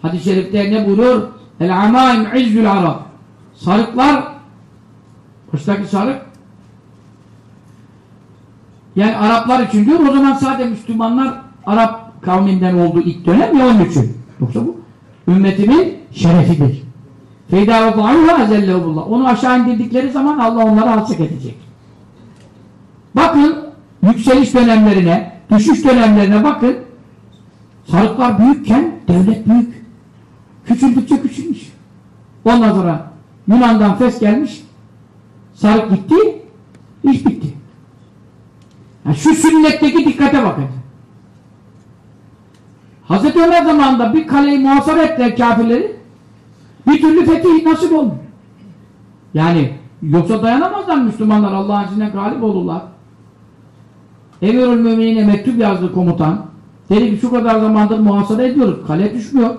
A: Hadis-i şerifte ne buyuruyor? El-amaim izzül arab. Sarıklar baştaki sarık yani Araplar için diyor o zaman sadece Müslümanlar Arap kavminden olduğu ilk dönem ya onun için. Yoksa bu ümmetimin şerefidir. Onu aşağı indirdikleri zaman Allah onları alçak edecek. Bakın yükseliş dönemlerine, düşüş dönemlerine bakın. Sarıklar büyükken devlet büyük. Küçüldükçe küçülmüş. Ondan sonra Yunan'dan Fes gelmiş. Sarık gitti, iş bitti. Yani şu sünnetteki dikkate bakın. Hazreti Ömer zamanında bir kaleyi muhasara ettiler kafirleri. Bir türlü fetih nasip olmuyor. Yani yoksa dayanamazlar Müslümanlar Allah'ın izniyle galip olurlar. Emirül Müminine mektup yazdı komutan. Dedi ki şu kadar zamandır muhasara ediyoruz. Kale düşmüyor.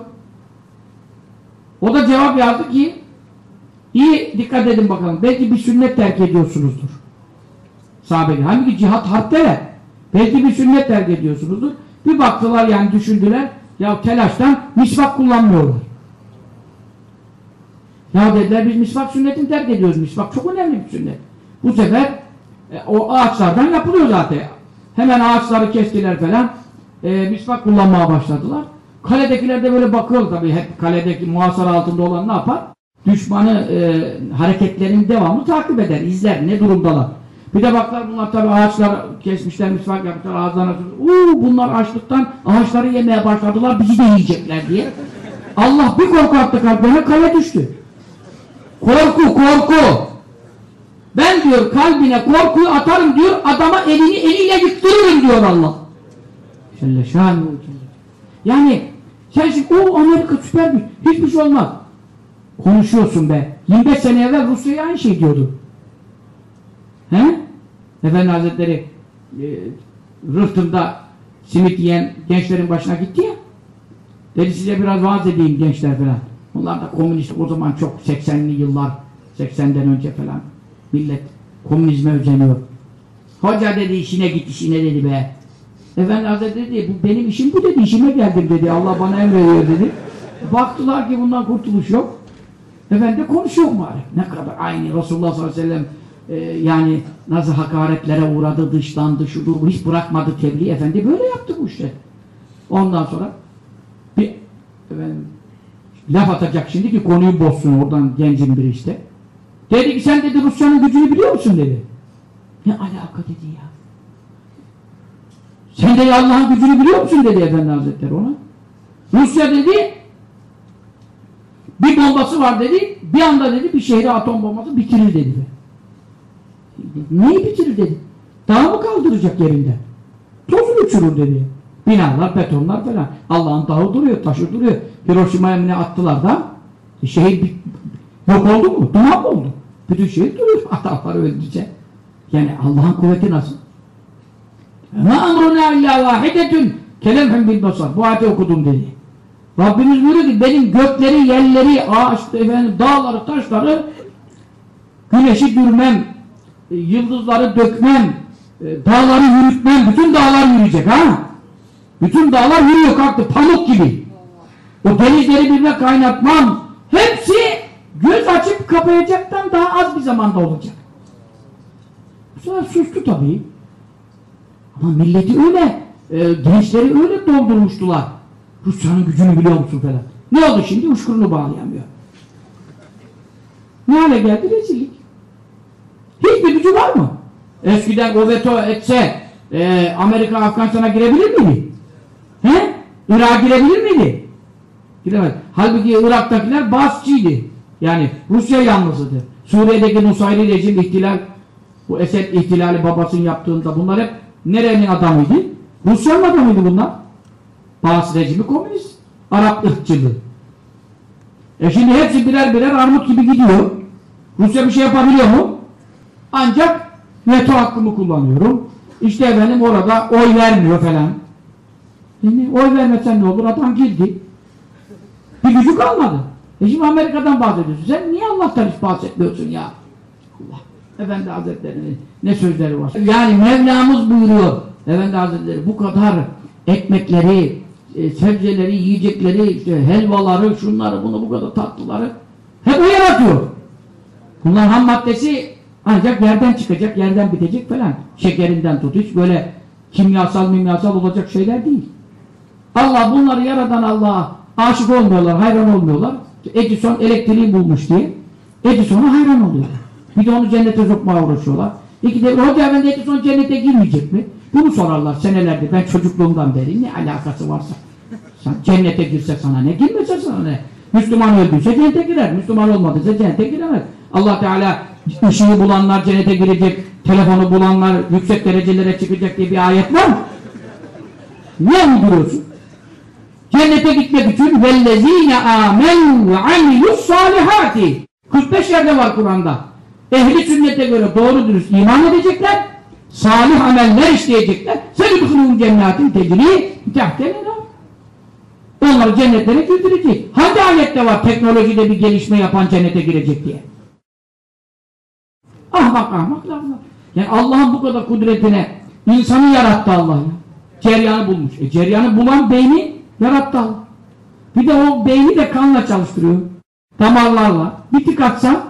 A: O da cevap yazdı ki iyi dikkat edin bakalım. Belki bir sünnet terk ediyorsunuzdur. Sahabeler. Halbuki cihat harpteler. Belki bir sünnet terk ediyorsunuzdur. Bir baktılar yani düşündüler. Ya telaştan misvak kullanmıyorlar. Ya dediler biz misvak sünnetini terk ediyoruz. Misvak çok önemli bir sünnet. Bu sefer e, o ağaçlardan yapılıyor zaten. Hemen ağaçları kestiler falan. E, misvak kullanmaya başladılar. Kaledekiler de böyle bakıyor tabii. Hep kaledeki muhasara altında olan ne yapar? Düşmanı e, hareketlerin devamlı takip eder, izler. Ne durumdalar? Bir de baklar bunlar tabii ağaçlar kesmişler, misvak yapmışlar, ağızlarına uuu bunlar açlıktan ağaçları yemeye başladılar, bizi de yiyecekler diye. Allah bir korku attı kalplerine, kale düştü. Korku, korku. Ben diyor kalbine korkuyu atarım diyor, adama elini eliyle yıktırırım diyor Allah. Şöyle Yani sen şimdi o Amerika süper bir, hiçbir şey olmaz. Konuşuyorsun be. 25 sene evvel Rusya'ya aynı şey diyordu. He? Efendi Hazretleri e, Rıhtım'da simit yiyen gençlerin başına gitti ya. Dedi size biraz vaaz edeyim gençler falan. Onlar da komünist o zaman çok 80'li yıllar 80'den önce falan millet komünizme özeniyor. Hoca dedi işine git işine dedi be. Efendi Hazretleri dedi bu benim işim bu dedi işime geldim dedi Allah bana emrediyor dedi. Baktılar ki bundan kurtuluş yok. Efendi konuşuyor mu Ne kadar aynı Resulullah sallallahu aleyhi ve sellem e, yani nasıl hakaretlere uğradı, dışlandı, şudur, hiç bırakmadı tebliğ. Efendi böyle yaptı bu işte. Ondan sonra bir efendim, laf atacak şimdi ki konuyu bozsun oradan gencin biri işte. Dedi ki sen dedi Rusya'nın gücünü biliyor musun dedi. Ne alaka dedi ya. Sen de Allah'ın gücünü biliyor musun dedi Efendi Hazretleri ona. Rusya dedi bir bombası var dedi bir anda dedi bir şehri atom bombası bitirir dedi. Neyi bitirir dedi. Dağ mı kaldıracak yerinde? Tozunu uçurur dedi. Binalar, betonlar falan. Allah'ın dağı duruyor, taşı duruyor. Hiroşima'ya ne attılar da şehir yok oldu mu? Duman mı oldu? Bütün şehir duruyor adamları öldürecek. Yani Allah'ın kuvveti nasıl? Ma emruna illa vahidetun kelemhum bil basar. Bu ayeti okudum dedi. Rabbimiz buyuruyor ki benim gökleri, yerleri, ağaçları, efendim, dağları, taşları güneşi dürmem, yıldızları dökmem, e, dağları yürütmem, bütün dağlar yürüyecek ha. Bütün dağlar yürüyor kalktı pamuk gibi. O denizleri birbirine kaynatmam. Hepsi göz açıp kapayacaktan daha az bir zamanda olacak. Bu sefer sustu tabii. Ama milleti öyle, e, gençleri öyle doldurmuştular. Rusya'nın gücünü biliyor musun falan. Ne oldu şimdi? Uçkurunu bağlayamıyor. Ne hale geldi? Rezillik. Hiçbir gücü var mı? Eskiden o veto etse e, Amerika Afganistan'a girebilir miydi? He? Irak'a girebilir miydi? Giremez. Halbuki Irak'takiler Basçıydı. Yani Rusya yanlısıdır. Suriye'deki Nusayri rejim ihtilal bu Esed ihtilali babasının yaptığında bunlar hep nerenin adamıydı? Rusya'nın adamıydı bunlar. Bas rejimi komünist. Arap ırkçılığı. E şimdi hepsi birer birer armut gibi gidiyor. Rusya bir şey yapabiliyor mu? Ancak veto hakkımı kullanıyorum. İşte efendim orada oy vermiyor falan. Yani oy vermesen ne olur? Adam girdi. Bir gücü kalmadı. E şimdi Amerika'dan bahsediyorsun. Sen niye Allah'tan hiç bahsetmiyorsun ya? Allah. Efendi Hazretleri'nin ne sözleri var. Yani Mevlamız buyuruyor. Efendi Hazretleri bu kadar ekmekleri, e, sebzeleri, yiyecekleri, işte helvaları, şunları, bunu bu kadar tatlıları hep o yaratıyor. Bunların ham maddesi ancak yerden çıkacak, yerden bitecek falan. Şekerinden tut. Hiç böyle kimyasal mimyasal olacak şeyler değil. Allah bunları yaradan Allah'a aşık olmuyorlar, hayran olmuyorlar. Edison elektriği bulmuş diye. Edison'a hayran oluyorlar. Bir de onu cennete sokmaya uğraşıyorlar. İki de Hoca Efendi Edison cennete girmeyecek mi? Bunu sorarlar senelerdir. Ben çocukluğumdan beri ne alakası varsa. Sen cennete girse sana ne, girmese sana ne? Müslüman öldüyse cennete girer. Müslüman olmadıysa cennete giremez. Allah Teala ışığı bulanlar cennete girecek, telefonu bulanlar yüksek derecelere çıkacak diye bir ayet var mı? Niye uyduruyorsun? Cennete gitmek için vellezine amenu ve amilus salihati 45 yerde var Kur'an'da. Ehli sünnete göre doğru dürüst iman edecekler, salih ameller işleyecekler. Sedibhulûn cennetin tecri tehtelena. Onları cennetlere girdirecek. Hangi ayette var teknolojide bir gelişme yapan cennete girecek diye? Ahmak ahmak laflar. Yani Allah'ın bu kadar kudretine insanı yarattı Allah ya. Ceryanı bulmuş. E ceryanı bulan beyni yarattı Allah. Bir de o beyni de kanla çalıştırıyor. Damarlarla. Bir tık atsa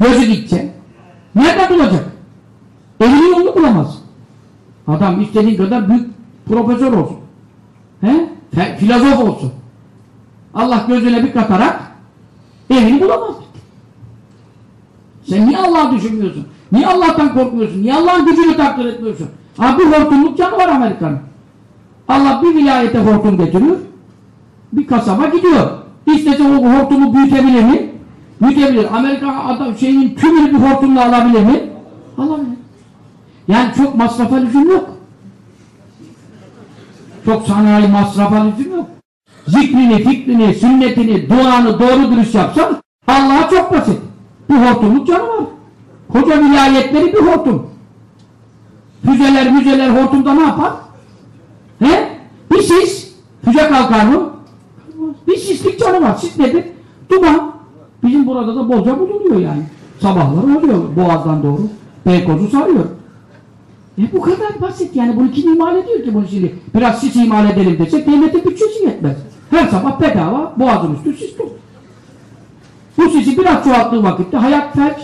A: gözü gidecek. Nerede bulacak? Elini yolunu bulamaz. Adam istediğin kadar büyük profesör olsun. He? Filozof olsun. Allah gözüne bir katarak evini bulamaz. Sen niye Allah'ı düşünmüyorsun? Niye Allah'tan korkmuyorsun? Niye Allah'ın gücünü takdir etmiyorsun? Ha bir hortumluk canı var Amerika'nın. Allah bir vilayete hortum getiriyor. Bir kasaba gidiyor. İstese o hortumu büyütebilir mi? Büyütebilir. Amerika adam şeyin tümünü bir hortumla alabilir mi? Alabilir. Yani çok masrafa lüzum yok. Çok sanayi masrafa lüzum yok. Zikrini, fikrini, sünnetini, duanı doğru dürüst yapsan Allah'a çok basit. Bir hortumluk canı var. Koca vilayetleri bir hortum. Füzeler müzeler hortumda ne yapar? He? Bir sis. Füze kalkar mı? Bir sislik canı var. Sis nedir? Duman. Bizim burada da bolca bulunuyor yani. Sabahları oluyor boğazdan doğru. Beykoz'u sarıyor. E bu kadar basit yani bunu kim imal ediyor ki bunu şimdi? Biraz sis imal edelim desek devletin bütçesi yetmez. Her sabah bedava boğazın üstü sis dolu. Bu sisi biraz çoğalttığı vakitte hayat felç.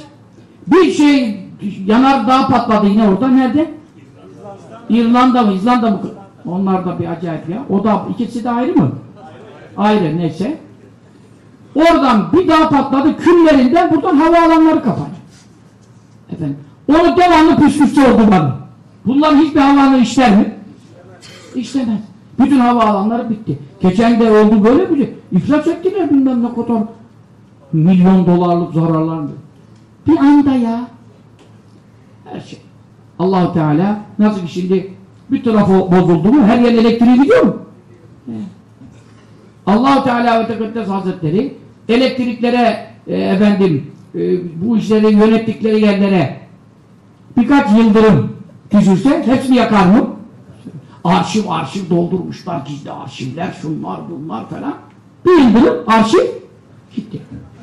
A: Bir şey yanar dağ patladı yine orada. Nerede? İrlanda mı? İzlanda mı? Onlar da bir acayip ya. O da ikisi de ayrı mı? Ayrı neyse. Oradan bir dağ patladı. Küllerinden buradan havaalanları kapanıyor. Efendim. Onu devamlı püskürtçü oldu bana. Bunların hiçbir havaalanı işler mi? İşlemez. Bütün havaalanları bitti. Geçen de oldu böyle bir şey. İflas ettiler bilmem ne kadar milyon dolarlık zararlandı. Bir anda ya. Her şey. Allahu Teala nasıl ki şimdi bir tarafı bozuldu mu her yer elektriği gidiyor mu? He. Allahu Teala ve Tekaddes Hazretleri elektriklere e, efendim e, bu işleri yönettikleri yerlere birkaç yıldırım düşürse hepsini yakar mı? Arşiv arşiv doldurmuşlar gizli arşivler şunlar bunlar falan. Bir yıldırım arşiv gitti.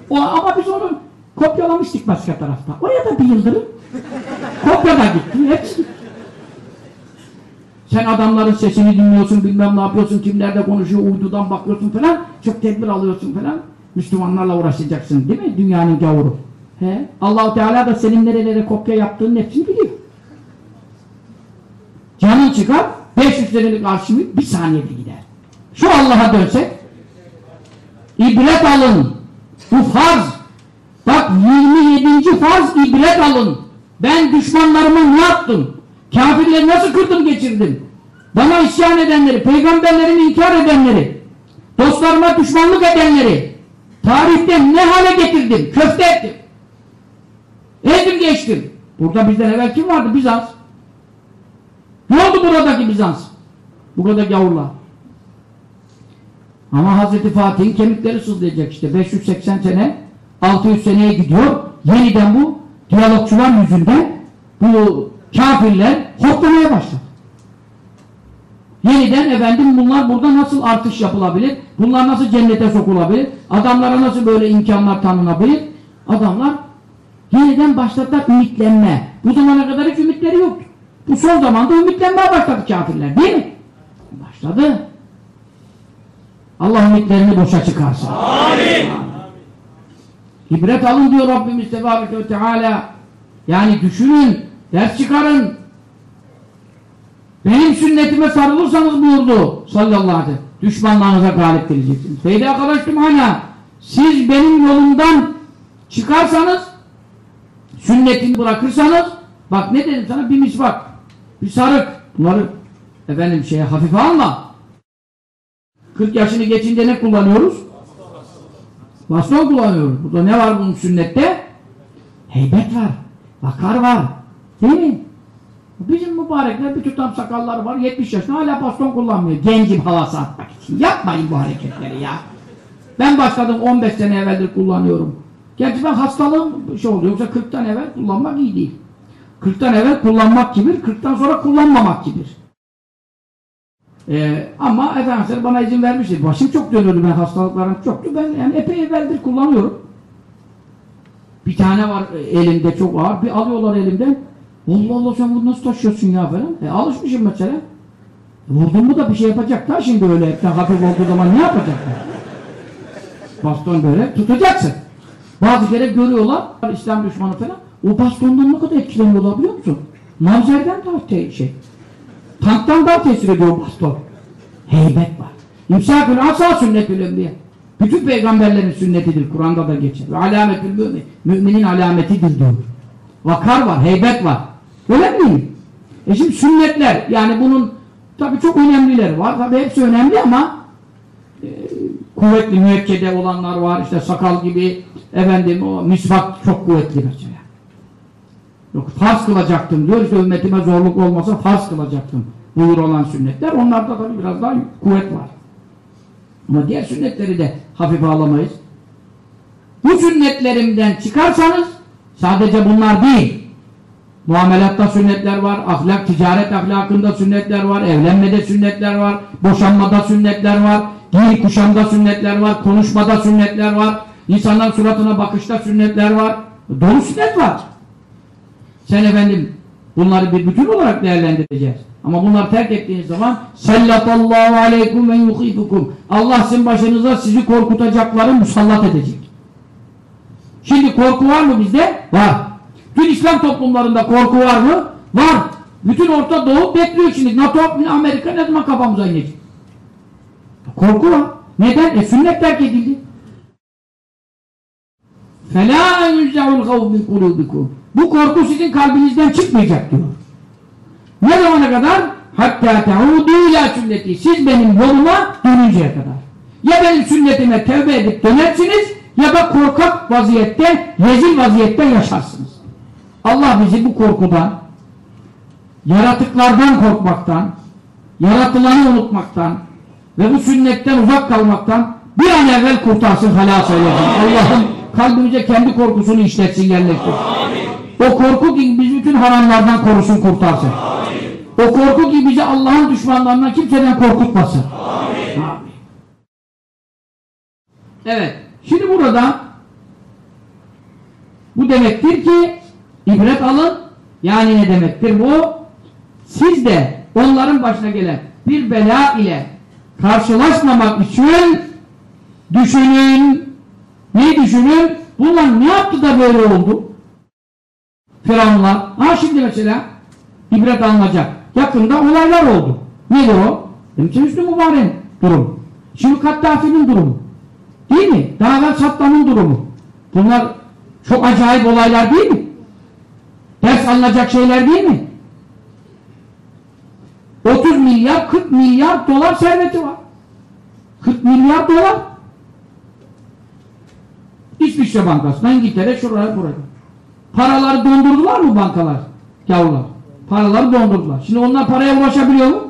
A: O, ama biz onu kopyalamıştık başka tarafta. Oraya da bir yıldırım kopya da gitti. Hepsi gitti. Sen adamların sesini dinliyorsun, bilmem ne yapıyorsun, kimlerde konuşuyor, uydudan bakıyorsun falan, çok tedbir alıyorsun falan. Müslümanlarla uğraşacaksın değil mi? Dünyanın gavuru. He? Allahu Teala da senin nerelere kopya yaptığının hepsini biliyor. Canın çıkar, 500 senelik arşivi bir saniyede gider. Şu Allah'a dönsek, ibret alın. Bu farz. Bak 27. farz ibret alın. Ben düşmanlarıma ne yaptım? Kafirleri nasıl kırdım geçirdim? Bana isyan edenleri, peygamberlerimi inkar edenleri, dostlarıma düşmanlık edenleri, tarihte ne hale getirdim? Köfte ettim. Ezdim geçtim. Burada bizden evvel kim vardı? Bizans. Ne oldu buradaki Bizans? Burada gavurlar. Ama Hazreti Fatih'in kemikleri sızlayacak işte. 580 sene, 600 seneye gidiyor. Yeniden bu diyalogçular yüzünden bu kafirler hoplamaya başladı. Yeniden efendim bunlar burada nasıl artış yapılabilir? Bunlar nasıl cennete sokulabilir? Adamlara nasıl böyle imkanlar tanınabilir? Adamlar yeniden başladılar ümitlenme. Bu zamana kadar hiç ümitleri yoktu. Bu son zamanda ümitlenmeye başladı kafirler değil mi? Başladı. Allah ümitlerini boşa çıkarsın. Amin. İbret alın diyor Rabbimiz Tebareke ve Teala. Yani düşünün, ders çıkarın. Benim sünnetime sarılırsanız buyurdu sallallahu aleyhi ve sellem. Düşmanlarınıza galip geleceksiniz. Feyde arkadaşım hala siz benim yolumdan çıkarsanız sünnetimi bırakırsanız bak ne dedim sana bir misvak bir sarık bunları efendim şeye hafife alma 40 yaşını geçince ne kullanıyoruz? Baston kullanıyoruz. Burada ne var bunun sünnette? Heybet var. Vakar var. Değil mi? Bizim mübarekler bir tutam sakalları var. 70 yaşında hala baston kullanmıyor. Gencim havası atmak için. Yapmayın bu hareketleri ya. Ben başladım 15 sene evveldir kullanıyorum. Gerçi ben hastalığım şey oldu. Yoksa 40'tan evvel kullanmak iyi değil. 40'tan evvel kullanmak kibir, 40'tan sonra kullanmamak kibir. Ee, ama Efendimiz bana izin vermişti. Başım çok dönüyordu ben hastalıklarım çoktu. Ben yani epey evveldir kullanıyorum. Bir tane var elimde çok ağır. Bir alıyorlar elimden. Allah Allah sen bunu nasıl taşıyorsun ya falan. E alışmışım mesela. Vurdun mu da bir şey yapacaklar şimdi öyle hepten hafif olduğu zaman ne yapacaklar? Baston böyle tutacaksın. Bazı kere görüyorlar İslam düşmanı falan. O bastondan ne kadar etkileniyorlar biliyor musun? Mavzerden daha te şey. Tanktan daha tesir ediyor baston. Heybet var. İmsakül asa sünnetül enbiya. Bütün peygamberlerin sünnetidir. Kur'an'da da geçer. Ve alametül mümin. Müminin alametidir diyor. Vakar var, heybet var. Öyle mi? E şimdi sünnetler, yani bunun tabi çok önemlileri var. Tabi hepsi önemli ama e, kuvvetli müekkede olanlar var. İşte sakal gibi, efendim o misvak çok kuvvetli mesela. Yok farz kılacaktım diyor. İşte ümmetime zorluk olmasa farz kılacaktım. Buyur olan sünnetler. Onlarda tabi biraz daha kuvvet var. Ama diğer sünnetleri de hafife alamayız. Bu sünnetlerimden çıkarsanız sadece bunlar değil. Muamelatta sünnetler var, ahlak, ticaret ahlakında sünnetler var, evlenmede sünnetler var, boşanmada sünnetler var, giyim kuşamda sünnetler var, konuşmada sünnetler var, insanların suratına bakışta sünnetler var. Dolu sünnet var. Sen efendim bunları bir bütün olarak değerlendireceğiz. Ama bunları terk ettiğiniz zaman sallatallahu aleykum ve yuhifukum Allah sizin başınıza sizi korkutacakları musallat edecek. Şimdi korku var mı bizde? Var. Tüm İslam toplumlarında korku var mı? Var. Bütün Orta Doğu bekliyor şimdi. NATO, Amerika ne zaman kafamıza inecek? Korku var. Neden? E sünnet terk edildi. فَلَا يُزَعُ الْغَوْ مِنْ قُلُوبِكُمْ Bu korku sizin kalbinizden çıkmayacak diyor. Ne zamana kadar? Hatta teudu ila sünneti. Siz benim yoluma dönünceye kadar. Ya benim sünnetime tevbe edip dönersiniz ya da korkak vaziyette, rezil vaziyette yaşarsınız. Allah bizi bu korkudan, yaratıklardan korkmaktan, yaratılanı unutmaktan ve bu sünnetten uzak kalmaktan bir an evvel kurtarsın halas eylesin. Allah'ım kalbimize kendi korkusunu işletsin yerleştir. O korku ki bizi bütün haramlardan korusun kurtarsın. O korku ki bizi Allah'ın düşmanlarından kimseden korkutmasın. Amin. Evet. Şimdi burada bu demektir ki ibret alın. Yani ne demektir bu? Siz de onların başına gelen bir bela ile karşılaşmamak için düşünün. Ne düşünün? Bunlar ne yaptı da böyle oldu? Firavunlar. Ha şimdi mesela ibret alınacak. Yakında olaylar oldu. Nedir o? Demiştim Hüsnü Mübarek durum. Şimdi Kaddafi'nin durumu. Değil mi? Daha evvel Saddam'ın durumu. Bunlar çok acayip olaylar değil mi? Ders alınacak şeyler değil mi? 30 milyar, 40 milyar dolar serveti var. 40 milyar dolar. İsviçre Bankası'na, İngiltere, şuraya, buraya. Paraları dondurdular mı bankalar? Gavurlar. Paraları dondurdular. Şimdi onlar paraya ulaşabiliyor mu?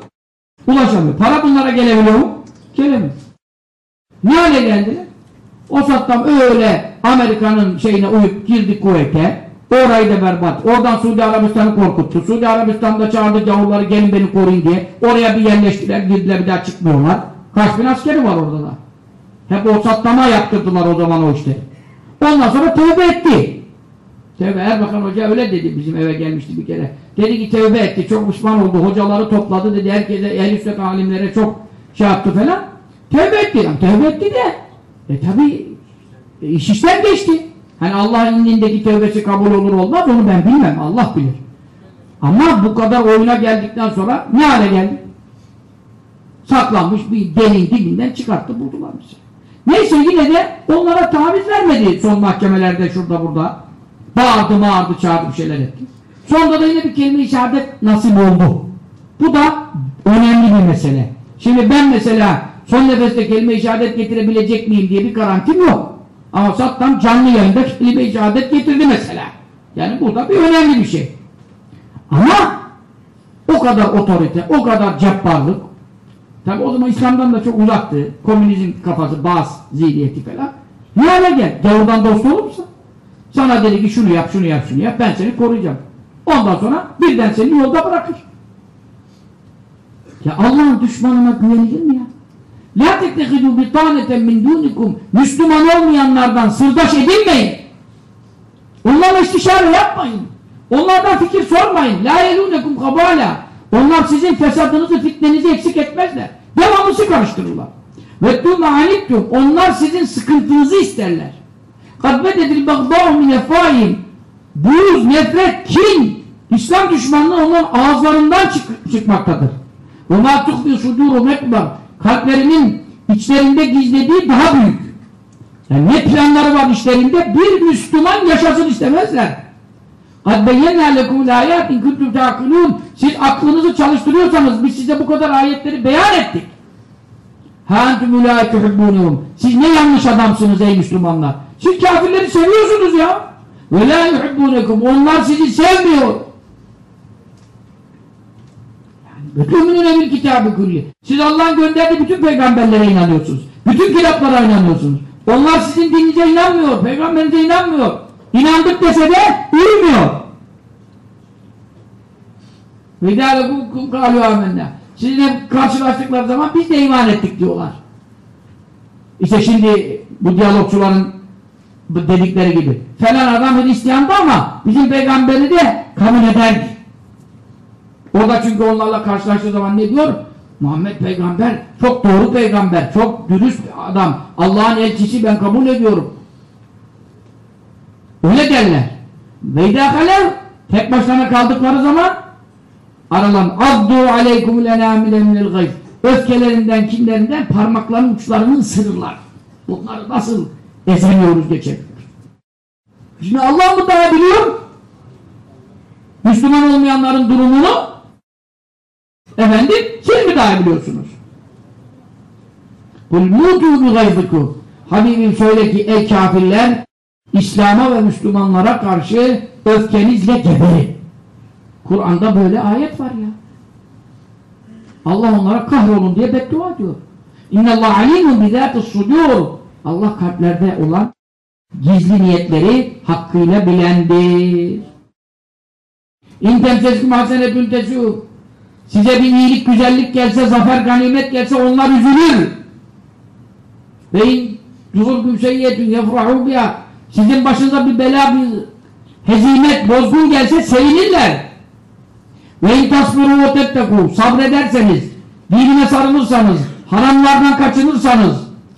A: Ulaşamıyor. Para bunlara gelebiliyor mu? Gelemiyor. Ne hale geldiler? O Saddam öyle Amerika'nın şeyine uyup girdi kuvvete. Orayı da berbat. Oradan Suudi Arabistan'ı korkuttu. Suudi Arabistan'da çağırdı gavurları gelin beni koruyun diye. Oraya bir yerleştiler, girdiler bir daha çıkmıyorlar. Kaç bin askeri var orada da. Hep o Saddam'a yaptırdılar o zaman o işte. Ondan sonra tövbe etti. Tevbe Erbakan Hoca öyle dedi bizim eve gelmişti bir kere. Dedi ki tevbe etti çok pişman oldu hocaları topladı dedi herkese üstek alimlere çok şey yaptı falan. Tevbe etti yani tevbe etti de e tabi e, iş işler geçti. Hani Allah'ın indindeki tevbesi kabul olur olmaz onu ben bilmem Allah bilir. Ama bu kadar oyuna geldikten sonra ne hale geldi? Saklanmış bir delin dibinden çıkarttı buldular mesela. Neyse yine de onlara taviz vermedi son mahkemelerde şurada burada. Bağırdı bağırdı çağırdı bir şeyler etti. Sonunda da yine bir kelime-i şehadet nasip oldu. Bu da önemli bir mesele. Şimdi ben mesela son nefeste kelime-i şehadet getirebilecek miyim diye bir garantim yok. Ama Saddam canlı yayında kelime-i şehadet getirdi mesela. Yani bu da bir önemli bir şey. Ama o kadar otorite, o kadar cabbarlık tabi o zaman İslam'dan da çok uzaktı. Komünizm kafası, bazı zihniyeti falan. Ne gel? Gavurdan dost olur musun? Sana dedi ki şunu yap, şunu yap, şunu yap. Ben seni koruyacağım. Ondan sonra birden seni yolda bırakır. Ya Allah'ın düşmanına güvenilir mi ya? La tettehidu bitaneten min dunikum Müslüman olmayanlardan sırdaş edinmeyin. Onlarla istişare yapmayın. Onlardan fikir sormayın. La yelunekum kabala. Onlar sizin fesadınızı, fitnenizi eksik etmezler. Devamlısı karıştırırlar. Ve tüm anittum. Onlar sizin sıkıntınızı isterler. قَدْ بَدَدِ الْبَغْضَاءُ مِنْ اَفْوَائِهِمْ Buğz, nefret, kin, İslam düşmanlığı onların ağızlarından çık çıkmaktadır. وَمَا تُخْبِي صُدُورُ مَكْبَرْ Kalplerinin içlerinde gizlediği daha büyük. Yani ne planları var işlerinde bir Müslüman yaşasın istemezler. قَدْ بَيَّنَا لَكُمُ الْآيَاتِ اِنْ كُنْتُمْ تَعْقِلُونَ Siz aklınızı çalıştırıyorsanız biz size bu kadar ayetleri beyan ettik. هَاَنْتُمْ اُلَٰئِ تُحِبُّونَهُمْ Siz ne yanlış adamsınız ey Müslümanlar. Siz kafirleri seviyorsunuz ya. وَلَا يُحِبُّونَكُمْ Onlar sizi sevmiyor. Bütün münevil kitabı kulli. Siz Allah'ın gönderdiği bütün peygamberlere inanıyorsunuz. Bütün kitaplara inanıyorsunuz. Onlar sizin dininize inanmıyor, peygamberinize inanmıyor. İnandık dese de uymuyor. Vedâle kum kâlu âmennâ. Sizinle karşılaştıkları zaman biz de iman ettik diyorlar. İşte şimdi bu diyalogçuların dedikleri gibi. Falan adam Hristiyan'dı ama bizim peygamberi de kabul eder Orada çünkü onlarla karşılaştığı zaman ne diyor? Muhammed peygamber çok doğru peygamber, çok dürüst adam. Allah'ın elçisi ben kabul ediyorum. Öyle derler. Veydâkalev tek başlarına kaldıkları zaman aralan azdu aleykumul enâmile minel gayb öfkelerinden, kinlerinden parmaklarının uçlarını ısırırlar. Bunları nasıl ezemiyoruz geçemiyoruz. Şimdi Allah mı daha biliyor? Müslüman olmayanların durumunu efendim siz mi daha biliyorsunuz? Kul mutu bi Habibim söyle ki ey kafirler İslam'a ve Müslümanlara karşı öfkenizle geberin. Kur'an'da böyle ayet var ya. Allah onlara kahrolun diye beddua diyor. İnnallah alimun bizâtis sudur. Allah kalplerde olan gizli niyetleri hakkıyla bilendir. İn temseskum hasenetün tesû. Size bir iyilik, güzellik gelse, zafer, ganimet gelse onlar üzülür. Ve in yuhurkum seyyetün yefrahu biha. Sizin başınıza bir bela, bir hezimet, bozgun gelse sevinirler. Ve in tasbiru ve tettekû. Sabrederseniz, dinine sarılırsanız, haramlardan kaçınırsanız,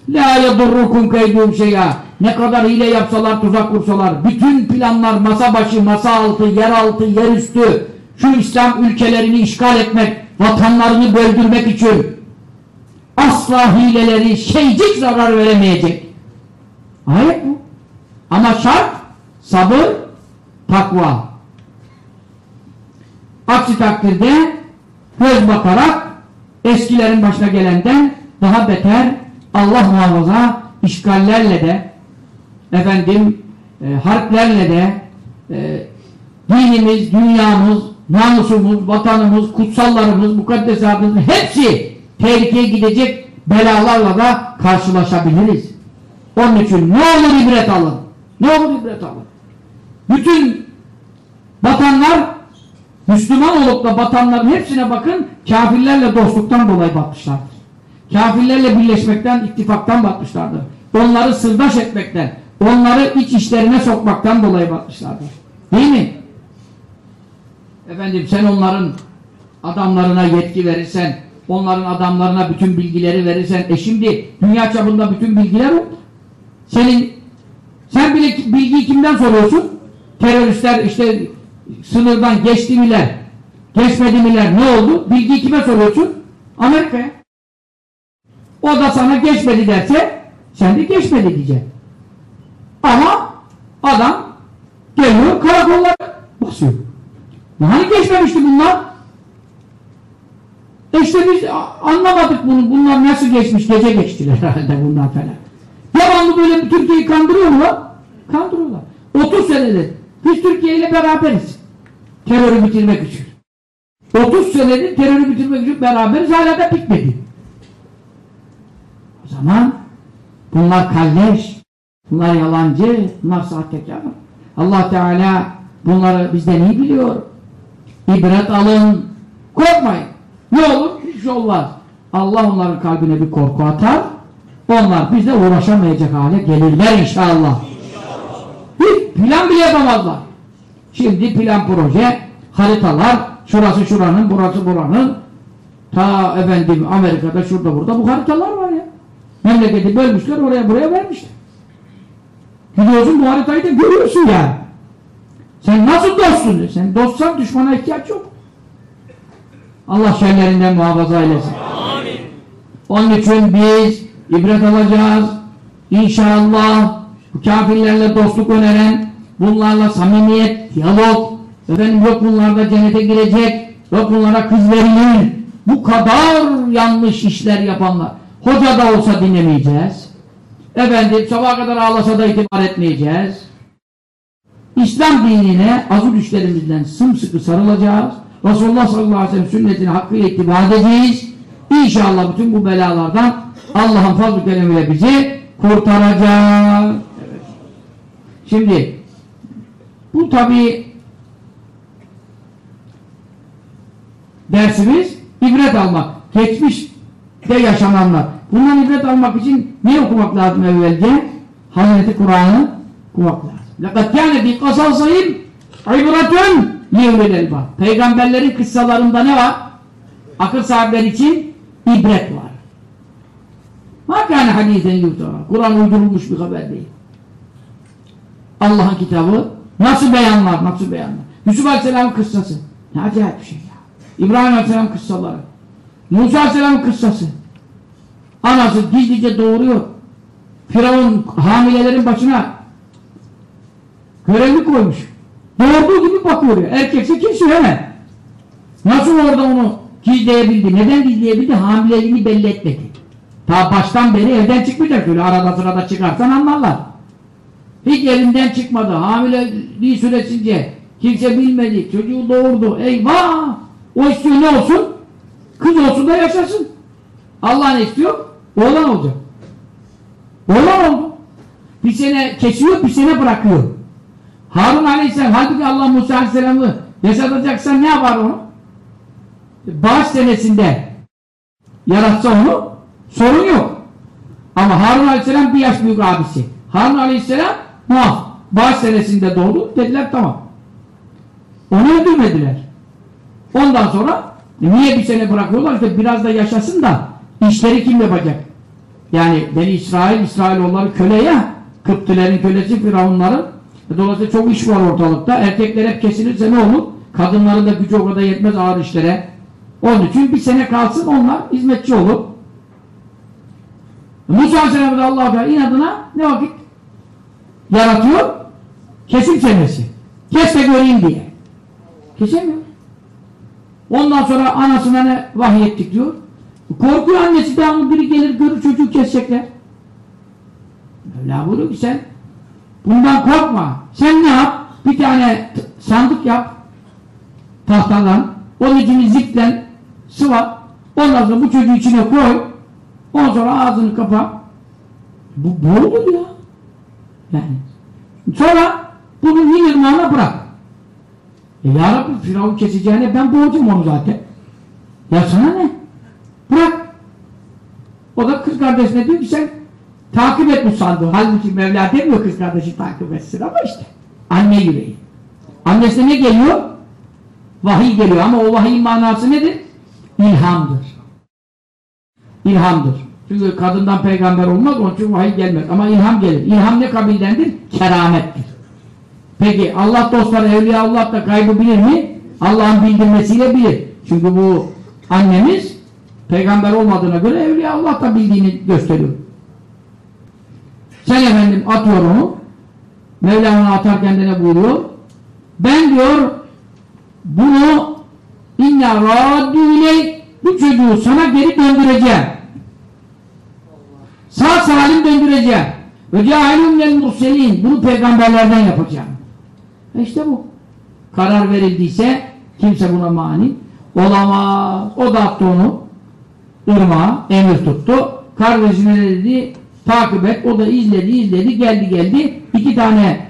A: la yedurrukum keydûm şeyâ. Ne kadar hile yapsalar, tuzak kursalar, bütün planlar masa başı, masa altı, yer altı, yer üstü, şu İslam ülkelerini işgal etmek, vatanlarını böldürmek için asla hileleri şeycik zarar veremeyecek. Ayet bu. Ama şart sabır, takva. Aksi takdirde göz bakarak eskilerin başına gelenden daha beter Allah muhafaza işgallerle de efendim e, harplerle de e, dinimiz, dünyamız, namusumuz, vatanımız, kutsallarımız, mukaddesatımız hepsi tehlikeye gidecek belalarla da karşılaşabiliriz. Onun için ne olur ibret alın. Ne olur ibret alın. Bütün batanlar Müslüman olup da batanların hepsine bakın kafirlerle dostluktan dolayı batmışlardır. Kafirlerle birleşmekten, ittifaktan batmışlardır. Onları sırdaş etmekten, onları iç işlerine sokmaktan dolayı batmışlardır. Değil mi? Efendim sen onların adamlarına yetki verirsen, onların adamlarına bütün bilgileri verirsen, e şimdi dünya çapında bütün bilgiler oldu. Senin, sen bile bilgiyi kimden soruyorsun? Teröristler işte sınırdan geçti miler, geçmedi miler, ne oldu? Bilgiyi kime soruyorsun? Amerika'ya. O da sana geçmedi derse, sen de geçmedi diyeceksin. Ama adam geliyor karakollara basıyor. Hani geçmemişti bunlar? E işte biz anlamadık bunu. Bunlar nasıl geçmiş? Gece geçtiler herhalde bunlar falan. Devamlı böyle Türkiye'yi kandırıyorlar. Kandırıyorlar. 30 senedir. Biz Türkiye ile beraberiz. Terörü bitirmek için. 30 senedir terörü bitirmek için beraberiz. Hala da bitmedi. O zaman bunlar kalleş. Bunlar yalancı. Bunlar sahtekar. Allah Teala bunları bizden iyi biliyor. İbret alın. Korkmayın. Ne olur? Hiç şey olmaz. Allah onların kalbine bir korku atar. Onlar bizle uğraşamayacak hale gelirler inşallah. Hiç plan bile yapamazlar. Şimdi plan proje, haritalar, şurası şuranın, burası buranın, ta efendim Amerika'da şurada burada bu haritalar var ya. Memleketi bölmüşler, oraya buraya vermişler. Gidiyorsun bu haritayı da görüyorsun yani. Sen nasıl dostsun? Sen dostsan düşmana ihtiyaç yok. Allah şerlerinden muhafaza eylesin. Amin. Onun için biz ibret alacağız. İnşallah bu kafirlerle dostluk öneren, bunlarla samimiyet, diyalog, efendim yok bunlarda cennete girecek, yok bunlara kız verilir. Bu kadar yanlış işler yapanlar. Hoca da olsa dinlemeyeceğiz. Efendim sabaha kadar ağlasa da itibar etmeyeceğiz. İslam dinine azı düşlerimizden sımsıkı sarılacağız. Resulullah sallallahu aleyhi ve sellem sünnetine hakkıyla ittiba edeceğiz. İnşallah bütün bu belalardan Allah'ın fazl-ı keremiyle bizi kurtaracak. Evet. Şimdi bu tabi dersimiz ibret almak. Geçmişte yaşananlar. Bundan ibret almak için ne okumak lazım evvelce? Hazreti Kur'an'ı okumak lazım. لَقَدْ كَانَ فِي قَصَصَهِمْ عِبْرَةٌ لِيُولِلْ الْبَابِ Peygamberlerin kıssalarında ne var? Akıl sahipleri için ibret var. Ma kâne hadîsen yuhtara. Kur'an uydurulmuş bir haber değil. Allah'ın kitabı nasıl beyanlar, nasıl beyanlar. Yusuf Aleyhisselam'ın kıssası. Ne acayip bir şey ya. İbrahim Aleyhisselam kıssaları. Musa Aleyhisselam'ın kıssası. Anası gizlice doğuruyor. Firavun hamilelerin başına görevli koymuş. Doğurduğu gibi bakıyor. Erkekse kimse hemen. Nasıl orada onu gizleyebildi? Neden gizleyebildi? Hamileliğini belli etmedi. Ta baştan beri evden çıkmayacak. Öyle arada sırada çıkarsan anlarlar. Hiç evinden çıkmadı. Hamileliği süresince kimse bilmedi. Çocuğu doğurdu. Eyvah! O istiyor ne olsun? Kız olsun da yaşasın. Allah ne istiyor? Oğlan olacak. Oğlan oldu. Bir sene kesiyor, bir sene bırakıyor. Harun Aleyhisselam, halbuki Allah Musa Aleyhisselam'ı yaşatacaksan ne yapar onu? Bağış senesinde yaratsa onu, sorun yok. Ama Harun Aleyhisselam bir yaş büyük abisi. Harun Aleyhisselam muaf. Bağış senesinde doğdu. Dediler tamam. Onu öldürmediler. Ondan sonra e, niye bir sene bırakıyorlar? İşte biraz da yaşasın da işleri kim yapacak? Yani Beni İsrail, İsrailoğulları köle ya. Kıptilerin kölesi Firavunların. Dolayısıyla çok iş var ortalıkta. Erkekler hep kesilirse ne olur? Kadınların da gücü o kadar yetmez ağır işlere. Onun için bir sene kalsın onlar hizmetçi olur. Musa Aleyhisselam'ı da Allah Teala inadına ne vakit? Yaratıyor. Kesim senesi. Kes de göreyim diye. Kesemiyor. Ondan sonra anasına ne vahiy ettik diyor. Korkuyor annesi devamlı biri gelir görür çocuğu kesecekler. Mevla buyuruyor ki sen bundan korkma. Sen ne yap? Bir tane sandık yap tahtadan. Onun içini ziplen sıva. Ondan sonra bu çocuğu içine koy. Ondan sonra ağzını kapa. Bu, bu olur ya. Yani. Sonra bunu Nil bırak. E ya Rabbi Firavun keseceğine ben boğacağım onu zaten. Ya sana ne? Bırak. O da kız kardeşine diyor ki sen takip et bu. Halbuki Mevla demiyor kız kardeşi takip etsin ama işte. Anne yüreği. Annesine ne geliyor? Vahiy geliyor ama o vahiyin manası nedir? İlhamdır. İlhamdır. Çünkü kadından peygamber olmaz, onun için vahiy gelmez. Ama ilham gelir. İlham ne kabildendir? Keramettir. Peki Allah dostları, evliya Allah da gaybı bilir mi? Allah'ın bildirmesiyle bilir. Çünkü bu annemiz peygamber olmadığına göre evliya Allah da bildiğini gösteriyor. Sen efendim atıyor onu. Mevla atarken de ne buyuruyor? Ben diyor bunu inna raddü bu çocuğu sana geri döndüreceğim. Sağ salim döndüreceğim. Ve ceailun murselin bunu peygamberlerden yapacağım. E işte bu. Karar verildiyse kimse buna mani olamaz. O da attı onu ırmağa, emir tuttu. Kardeşine dedi takip et. O da izledi, izledi, geldi geldi. İki tane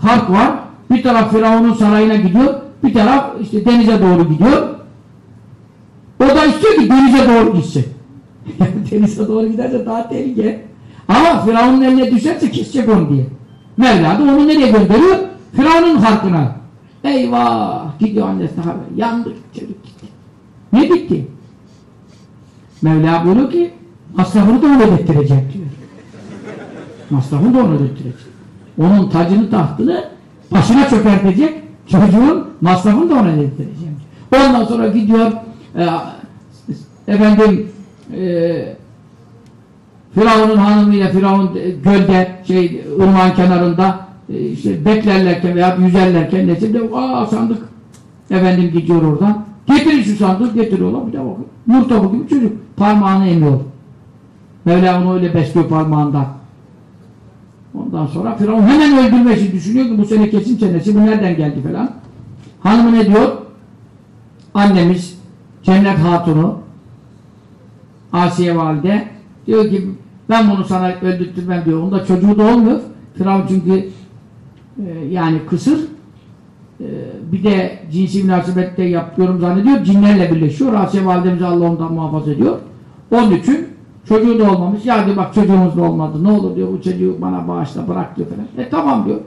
A: harp var. Bir taraf Firavun'un sarayına gidiyor. Bir taraf işte denize doğru gidiyor. O da istiyor ki denize doğru gitsin. denize doğru giderse daha tehlike. Ama Firavun'un eline düşerse kesecek onu diye. Mevla da onu nereye gönderiyor? Firavun'un harkına. Eyvah! Gidiyor annesine haber. Yandı çocuk gitti. Ne gitti? Mevla buyuruyor ki masrafını da ödettirecek diyor. Masrafını da ona ödettirecek. Onun tacını tahtını başına çökertecek. Çocuğun masrafını da ona ödettirecek. Ondan sonra gidiyor e, efendim e, Firavun'un hanımıyla Firavun gölde şey ırmağın kenarında e, işte beklerlerken veya yüzerlerken neticede aa sandık. Efendim gidiyor oradan. Getirin şu sandık getiriyorlar bir de bakın yurtopu gibi çocuk. Parmağını emiyor. Mevla onu öyle besliyor parmağında ondan sonra Firavun hemen öldürmek için düşünüyor ki bu sene kesin çenesi bu nereden geldi falan. Hanımı ne diyor? Annemiz cennet hatunu Asiye valide diyor ki ben bunu sana öldürtmem diyor. Onda çocuğu da olmuyor. Firavun çünkü e, yani kısır. E, bir de cinsi münasebette yapıyorum zannediyor. Cinlerle birleşiyor. Asiye validemizi Allah ondan muhafaza ediyor. Onun için çocuğu da olmamış. Ya diyor bak çocuğumuz da olmadı. Ne olur diyor bu çocuğu bana bağışla bırak diyor falan. E tamam diyor.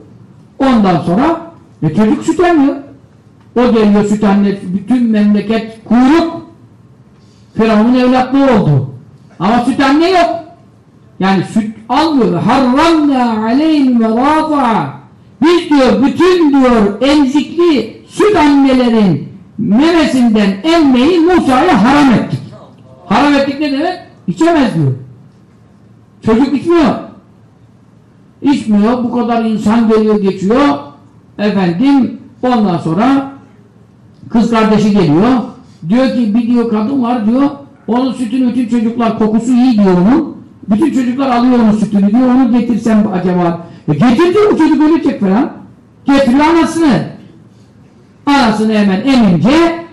A: Ondan sonra e, çocuk süt emmiyor o geliyor süt anne bütün memleket kuyruk. Firavun'un evlatlığı oldu. Ama süt anne yok. Yani süt almıyor. Harramna aleyhim ve râfa'a biz diyor bütün diyor emzikli süt annelerin memesinden emmeyi Musa'ya haram ettik. Haram ettik ne demek? İçemez diyor. Çocuk içmiyor. İçmiyor. Bu kadar insan geliyor geçiyor. Efendim ondan sonra kız kardeşi geliyor. Diyor ki bir diyor kadın var diyor. Onun sütünü bütün çocuklar kokusu iyi diyor onun. Bütün çocuklar alıyor onun sütünü diyor. Onu getirsem acaba. E getir diyor bu çocuk ölecek falan. Getiriyor anasını. Anasını hemen emince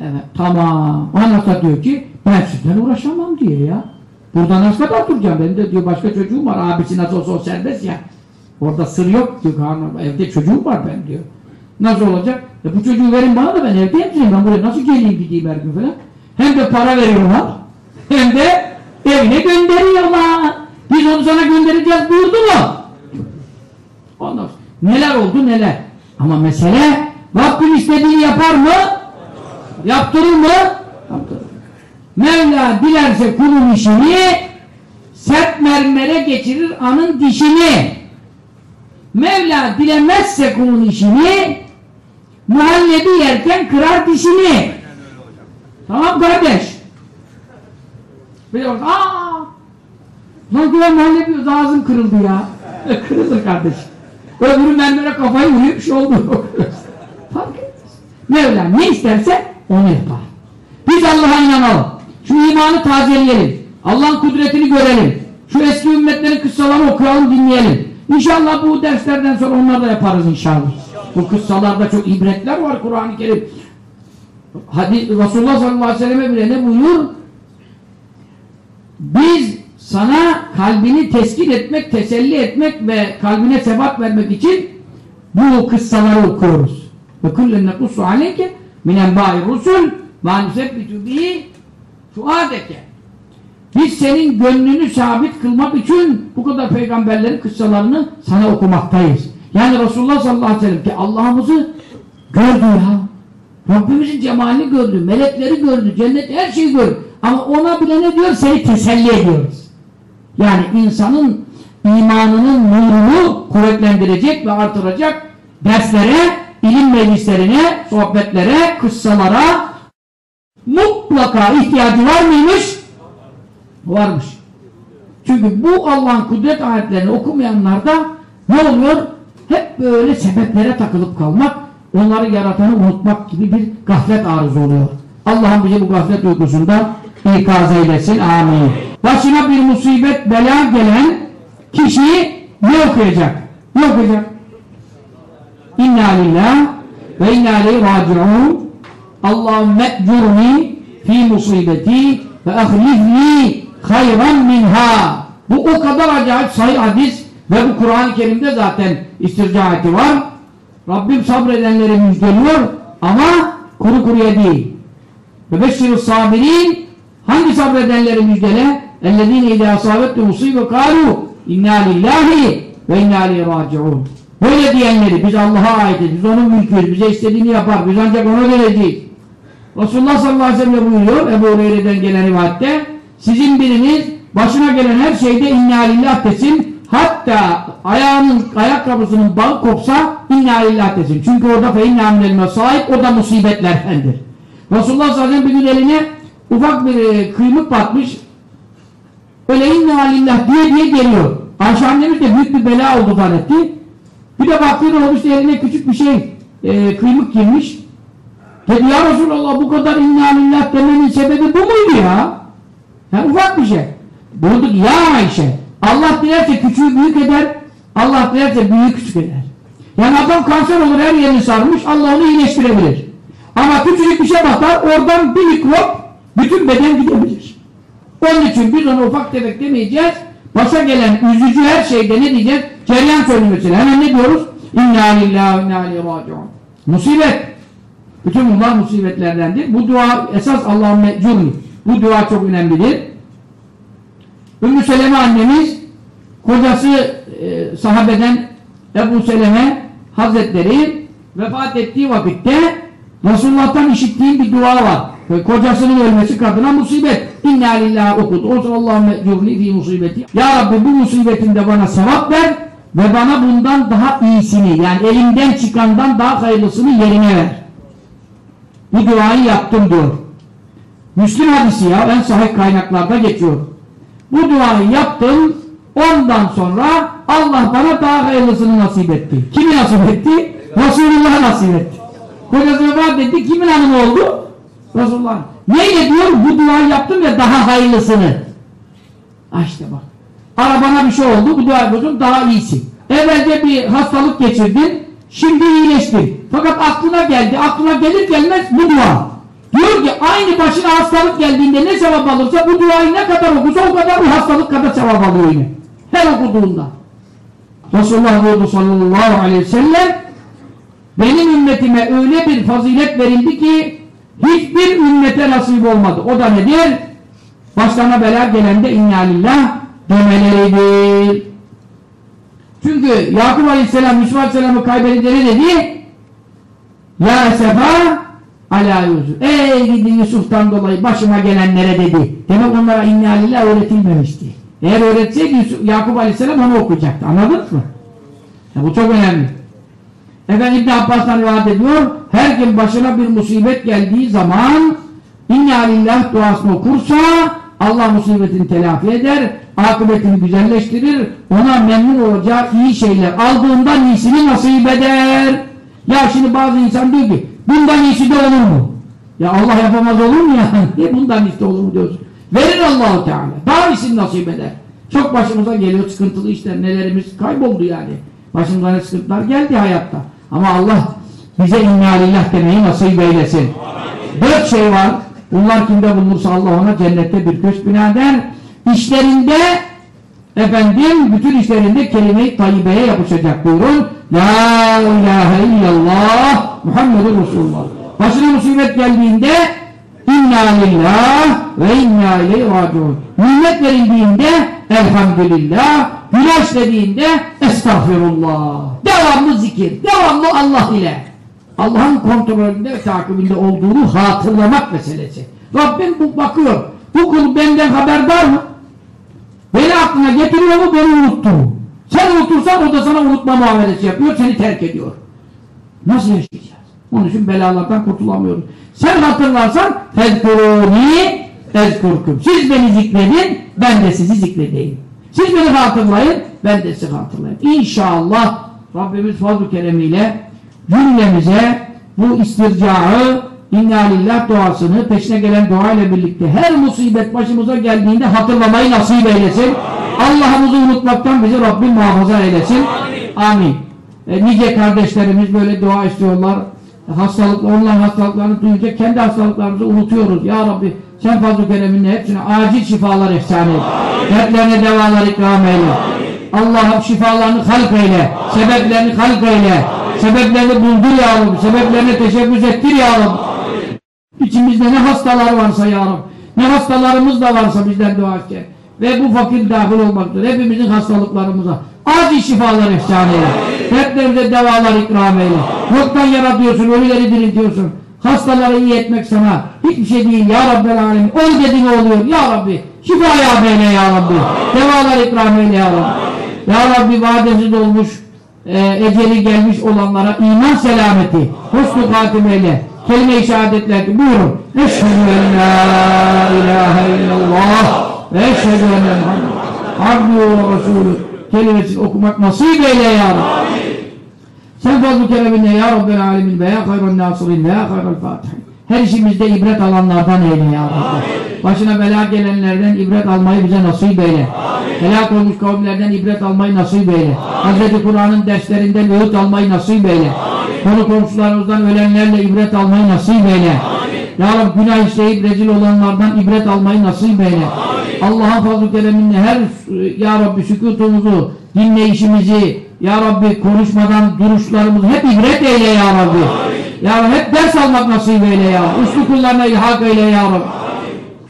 A: evet tamam. Anası diyor ki ben sizden uğraşamam diyor ya. Burada nasıl kadar duracağım? Benim de diyor başka çocuğum var. Abisi nasıl olsa o serbest ya. Orada sır yok diyor. Hanım, evde çocuğum var ben diyor. Nasıl olacak? E bu çocuğu verin bana da ben evde yapayım. Ben buraya nasıl geleyim gideyim her gün falan. Hem de para veriyorlar. Hem de evine gönderiyorlar. Biz onu sana göndereceğiz buyurdu mu? Ondan sonra neler oldu neler. Ama mesele Rabbim istediğini yapar mı? Yaptırır mı? Yaptırır. Mevla dilerse kulun işini sert mermere geçirir anın dişini. Mevla dilemezse kulun işini muhallebi yerken kırar dişini. Tamam kardeş. Bir bak, aaa Lan güven muhallebi yiyoruz, ağzım kırıldı ya. Kırılır kardeş. Öbürü mermere kafayı vuruyor, bir şey oldu. Fark etmez. Mevla ne isterse onu yapar. Biz Allah'a inanalım. Şu imanı tazeleyelim. Allah'ın kudretini görelim. Şu eski ümmetlerin kıssalarını okuyalım, dinleyelim. İnşallah bu derslerden sonra onları da yaparız inşallah. Bu kıssalarda çok ibretler var Kur'an-ı Kerim. Hadi Resulullah sallallahu aleyhi ve selleme bile ne buyur? Biz sana kalbini teskin etmek, teselli etmek ve kalbine sebat vermek için bu kıssaları okuyoruz. Ve kullen nekussu aleyke minen ba'i rusul ve nusebbitu bihi fuadeke. Biz senin gönlünü sabit kılmak için bu kadar peygamberlerin kıssalarını sana okumaktayız. Yani Resulullah sallallahu aleyhi ve sellem ki Allah'ımızı gördü ya. Rabbimizin cemalini gördü, melekleri gördü, cennet her şeyi gördü. Ama ona bile ne diyor? Seni teselli ediyoruz. Yani insanın imanının nurunu kuvvetlendirecek ve artıracak derslere, ilim meclislerine, sohbetlere, kıssalara mutlaka ihtiyacı var mıymış? Varmış. Çünkü bu Allah'ın kudret ayetlerini okumayanlarda ne oluyor? Hep böyle sebeplere takılıp kalmak, onları yaratanı unutmak gibi bir gaflet arızı oluyor. Allah'ım bizi bu gaflet uykusundan ikaz eylesin. Amin. Başına bir musibet, bela gelen kişi ne okuyacak? Ne okuyacak? İnna lillah ve inna aleyhi raciun Allahümme ecurni fi musibeti ve ahlifni hayran minha. Bu o kadar acayip sahih hadis ve bu Kur'an-ı Kerim'de zaten istircaati var. Rabbim sabredenleri müjdeliyor ama kuru kuruya değil. Ve beşşir sabirin hangi sabredenleri müjdele idâ asâvettu musîbe kâlu inna lillahi ve inna aleyhi raciun böyle diyenleri biz Allah'a aitiz biz onun mülküyüz bize istediğini yapar biz ancak ona vereceğiz Resulullah sallallahu aleyhi ve sellem buyuruyor? Ebu Hureyre'den gelen rivayette sizin biriniz başına gelen her şeyde inna lillah desin hatta ayağının ayakkabısının bağı kopsa inna lillah desin çünkü orada fe inna minel sahip o da musibetlerdendir Resulullah sallallahu aleyhi ve sellem bir gün eline ufak bir e, kıymık batmış. Öyle inna lillah diye diye geliyor. Ayşe annemiz de büyük bir bela oldu zannetti. Bir de baktı ne olmuş eline küçük bir şey e, kıymık girmiş Dedi ya Resulallah bu kadar inna lillah demenin sebebi bu muydu ya? Yani ufak bir şey. Buyurdu ki ya Ayşe Allah dilerse küçüğü büyük eder Allah dilerse büyüğü küçük eder. Yani adam kanser olur her yerini sarmış Allah onu iyileştirebilir. Ama küçücük bir şey batar oradan bir mikrop bütün beden gidebilir. Onun için biz onu ufak tefek demeyeceğiz. Başa gelen üzücü her şeyde ne diyeceğiz? Ceryan söylemesiyle. Hemen ne diyoruz? İnna lillahi inna aleyhi raciun. Musibet. Bütün bunlar musibetlerdendir. Bu dua esas Allah'ın mecurni. Bu dua çok önemlidir. Ümmü Seleme annemiz kocası e, sahabeden Ebu Seleme Hazretleri vefat ettiği vakitte Resulullah'tan işittiğim bir dua var. Ve kocasının ölmesi kadına musibet. İnna lillahi okudu. O Allah'ın mecurni fi musibeti. Ya Rabbi bu musibetimde bana sevap ver ve bana bundan daha iyisini yani elimden çıkandan daha hayırlısını yerine ver. Bu duayı yaptım diyor. Müslim hadisi ya en sahih kaynaklarda geçiyor. Bu duayı yaptım ondan sonra Allah bana daha hayırlısını nasip etti. Kimi nasip etti? Resulullah nasip etti. Kocası vefat etti. Kimin hanımı oldu? Resulullah. Neyle diyor? Bu duayı yaptım ve daha hayırlısını. Ha işte bak. Arabana bir şey oldu. Bu duayı yapıyorsun daha iyisi. Evvelce bir hastalık geçirdin. Şimdi iyileştin. Fakat aklına geldi. Aklına gelir gelmez bu dua. Diyor ki aynı başına hastalık geldiğinde ne sevap alırsa bu duayı ne kadar okursa o kadar bu hastalık kadar sevap alıyor yine. Her okuduğunda. Resulullah buyurdu sallallahu aleyhi ve sellem benim ümmetime öyle bir fazilet verildi ki hiçbir ümmete nasip olmadı. O da nedir? Başlarına bela gelende inna lillah demeleridir. Çünkü Yakup Aleyhisselam Yusuf Aleyhisselam'ı kaybedince ne dedi? Ya sefa ala Yusuf. Ey gidi Yusuf'tan dolayı başıma gelenlere dedi. Demek onlara inna lillah öğretilmemişti. Eğer öğretseydi Yusuf, Yakup Aleyhisselam onu okuyacaktı. Anladınız mı? Ya bu çok önemli. Efendim İbn Abbas'tan rivayet ediyor. Her kim başına bir musibet geldiği zaman inna lillah duasını okursa Allah musibetini telafi eder, akıbetini güzelleştirir, ona memnun olacağı iyi şeyler aldığından iyisini nasip eder. Ya şimdi bazı insan diyor ki bundan iyisi de olur mu? Ya Allah yapamaz olur mu ya? Niye bundan iyisi de olur mu diyorsun? Verir Allahu Teala. Daha iyisini nasip eder. Çok başımıza geliyor sıkıntılı işler, nelerimiz kayboldu yani. Başımıza ne sıkıntılar geldi hayatta. Ama Allah bize inna lillah demeyi nasip eylesin. Dört şey var. Bunlar kimde bulunursa Allah ona cennette bir köşk bina eder. İşlerinde efendim bütün işlerinde kelime-i tayyibeye yapışacak buyurun. La ilahe illallah Muhammedur Resulullah. Başına musibet geldiğinde inna lillah ve inna ileyhi raciun. Nimet verildiğinde elhamdülillah. Günah dediğinde estağfirullah. Devamlı zikir. Devamlı Allah ile. Allah'ın kontrolünde ve takibinde olduğunu hatırlamak meselesi. Rabbim bu bakıyor. Bu kul benden haberdar mı? Beni aklına getiriyor mu? Beni unuttu? Sen unutursan o da sana unutma muamelesi yapıyor, seni terk ediyor. Nasıl yaşayacağız? Onun için belalardan kurtulamıyoruz. Sen hatırlarsan fezkuruni ezkurkum. Siz beni zikredin, ben de sizi zikredeyim. Siz beni hatırlayın, ben de sizi hatırlayayım. İnşallah Rabbimiz fazl-ı keremiyle cümlemize bu istircağı inna lillah duasını peşine gelen dua ile birlikte her musibet başımıza geldiğinde hatırlamayı nasip eylesin. Allah'ımızı unutmaktan bizi Rabbim muhafaza eylesin. Amin. E, nice kardeşlerimiz böyle dua istiyorlar. E, hastalık, onların hastalıklarını duyunca kendi hastalıklarımızı unutuyoruz. Ya Rabbi sen fazl-ı kereminle hepsine acil şifalar ihsan et. Dertlerine devalar ikram eyle. Allah'ım şifalarını halk eyle. Sebeplerini halk eyle. Sebeplerini buldur ya Rabbi. Sebeplerine teşebbüs ettir ya Rabbi. İçimizde ne hastalar varsa ya Rabbi. Ne hastalarımız da varsa bizden dua et. Ve bu fakir dahil olmaktır. Hepimizin hastalıklarımıza acil şifalar ihsan eyle. Dertlerimize devalar ikram eyle. Yoktan yaratıyorsun, ölüleri diriltiyorsun. Hastaları iyi etmek sana hiçbir şey değil ya Rabbel Alemin. Ol dediğin oluyor ya Rabbi. Şifa ya beyle ya Rabbi. Devalar ikram eyle ya Rabbi. Ya Rabbi vadesiz olmuş, e, eceli gelmiş olanlara iman selameti, husnu katimeyle, kelime-i şehadetler buyurun. Eşhedü en la ilahe illallah ve eşhedü Muhammed abdü ve resulü kelimesini okumak nasip eyle ya Rabbi. Sen fazl-ı kereminle ya Rabbel alemin ve ya hayran nasirin ve ya hayral fatihin. Her işimizde ibret alanlardan eyle ya Rabbi. Başına bela gelenlerden ibret almayı bize nasip eyle. Helak olmuş kavimlerden ibret almayı nasip eyle. Hz. Kur'an'ın derslerinden öğüt almayı nasip eyle. Konu komşularımızdan ölenlerle ibret almayı nasip eyle. Ya Rabbi günah işleyip rezil olanlardan ibret almayı nasip eyle. Allah'ın fazl-ı kereminle her Ya Rabbi sükutumuzu, dinleyişimizi, Ya Rabbi konuşmadan duruşlarımızı hep ibret eyle Ya Rabbi. Ya Rabbi hep ders almak nasip eyle Ya. Uslu kullarına ilhak eyle Ya Rabbi.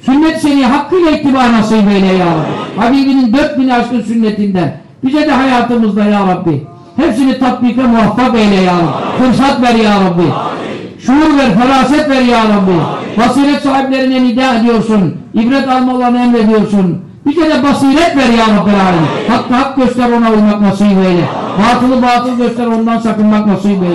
A: Sünnet seni hakkıyla ittiba nasip eyle Ya Rabbi. Habibinin dört bin aşkın sünnetinden bize de hayatımızda Ya Rabbi hepsini tatbike muvaffak eyle Ya Rabbi. Fırsat ver Ya Rabbi. Şuur ver, feraset ver Ya Rabbi. Basiret sahiplerine nida ediyorsun. İbret almalarını emrediyorsun. Bize de basiret ver Ya Rabbi. Hakkı hak göster ona uymak nasip eyle. Batılı batıl göster ondan sakınmak nasip eyle.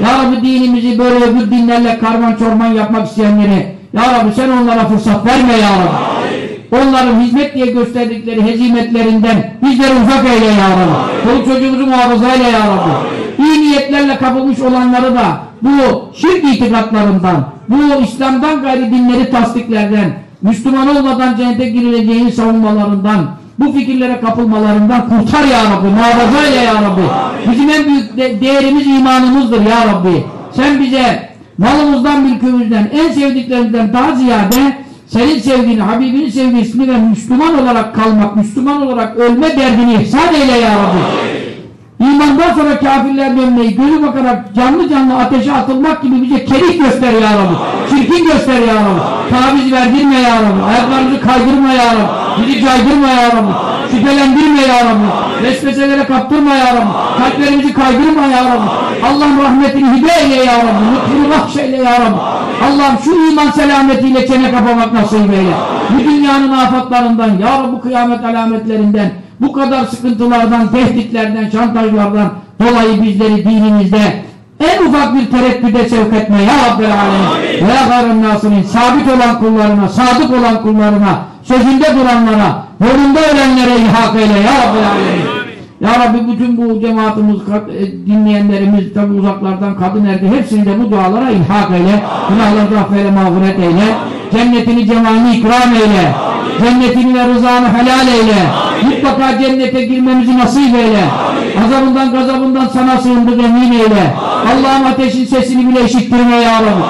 A: Ya Rabbi dinimizi böyle öbür dinlerle karman çorman yapmak isteyenleri Ya Rabbi sen onlara fırsat verme Ya Rabbi. Onların hizmet diye gösterdikleri hezimetlerinden bizleri uzak eyle Ya Rabbi. Çoluk çocuğumuzu muhafaza eyle Ya Rabbi. İyi niyetlerle kapılmış olanları da bu şirk itikatlarından, bu İslam'dan gayri dinleri tasdiklerden, Müslüman olmadan cennete girileceğini savunmalarından, bu fikirlere kapılmalarından kurtar ya Rabbi, muhafaza eyle ya Rabbi. Bizim en büyük de değerimiz imanımızdır ya Rabbi. Sen bize malımızdan, mülkümüzden, en sevdiklerimizden daha ziyade senin sevdiğini, Habibinin sevgisini ve Müslüman olarak kalmak, Müslüman olarak ölme derdini ihsan eyle ya Rabbi. İmandan sonra kafirler dönmeyi, gözü bakarak canlı canlı ateşe atılmak gibi bize kerih göster ya Rabbi. Çirkin göster ya Rabbi. Taviz verdirme ya Rabbi. Ayaklarımızı kaydırma ya Rabbi. Bizi caydırma ya Rabbi. Şüphelendirme ya Rabbi. Vesveselere kaptırma ya Rabbi. Kalplerimizi kaydırma ya Rabbi. Allah'ın rahmetini hibe eyle ya Rabbi. Lütfunu bahşeyle ya Rabbi. Allah'ım şu iman selametiyle çene kapamak nasip eyle. Bu dünyanın afatlarından, ya Rabbi kıyamet alametlerinden, bu kadar sıkıntılardan, tehditlerden, şantajlardan dolayı bizleri dinimizde en ufak bir tereddüde sevk etme ya Rabbel Alemin. Ya nasının sabit olan kullarına, sadık olan kullarına, sözünde duranlara, yolunda ölenlere ihak eyle ya Rabbel Alemin. Ya Rabbi bütün bu cemaatimiz, e, dinleyenlerimiz, tabi uzaklardan kadın erdi, hepsini de bu dualara ilhak eyle. Günahları affeyle, mağfiret eyle. Cennetini, cemalini ikram eyle. Cennetini ve rızanı helal eyle. Mutlaka cennete girmemizi nasip eyle. Azabından gazabından sana sığındık emin eyle. Allah'ım ateşin sesini bile işittirme ya Rabbi.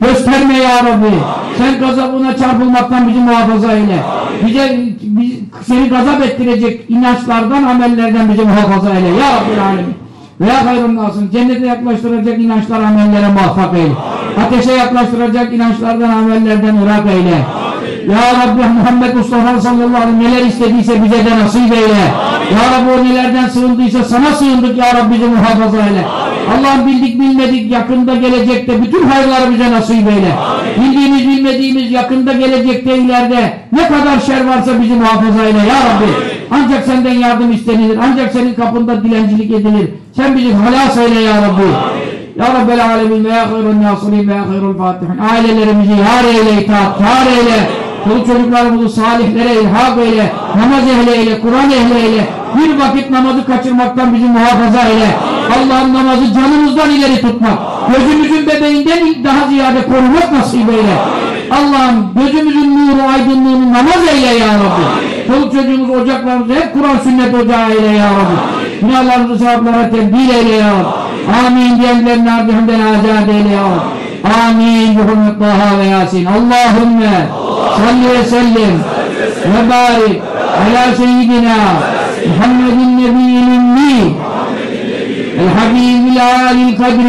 A: Gösterme ya Rabbi. Sen gazabına çarpılmaktan bizi muhafaza eyle. Bize biz, seni gazap ettirecek inançlardan, amellerden bizi muhafaza eyle. Ya Rabbi Alemin. Veya hayrın nasın. Cennete yaklaştıracak inançlar, amellere muvaffak eyle. Ateşe yaklaştıracak inançlardan, amellerden ırak eyle. Ya Rabbi Muhammed Mustafa sallallahu aleyhi neler istediyse bize de nasip eyle. Ya Rabbi o nelerden sığındıysa sana sığındık Ya Rabbi bizi muhafaza eyle. Allah'ım bildik bilmedik yakında gelecekte bütün hayırları bize nasip eyle. Bildiğimiz bilmediğimiz yakında gelecekte ileride ne kadar şer varsa bizi muhafaza eyle Ya Rabbi. Ancak senden yardım istenilir. Ancak senin kapında dilencilik edilir. Sen bizi halas eyle Ya Rabbi. Ya Rabbel Alemin ve ya hayrun nasirin ve ya hayrul fatihin. Ailelerimizi yar eyle, itaat, yar eyle. Çoluk çocuklarımızı salihlere ilhak eyle, namaz ehli eyle, Kur'an ehli eyle, bir vakit namazı kaçırmaktan bizi muhafaza eyle. Allah'ın namazı canımızdan ileri tutmak, gözümüzün bebeğinden daha ziyade korumak nasip eyle. Allah'ım gözümüzün nuru, aydınlığını namaz eyle ya Rabbi. Çoluk çocuğumuz, ocaklarımızı hep Kur'an sünnet ocağı eyle ya Rabbi. Günahlarımızı sevaplara tebdil eyle ya Rabbi. Amin diyenlerin ardından azad eyle ya Rabbi. Amin. Bi Taha ve Yasin. Allahümme صل وسلم وبارك على سيدنا محمد النبي الأمي الحبيب العالي القدر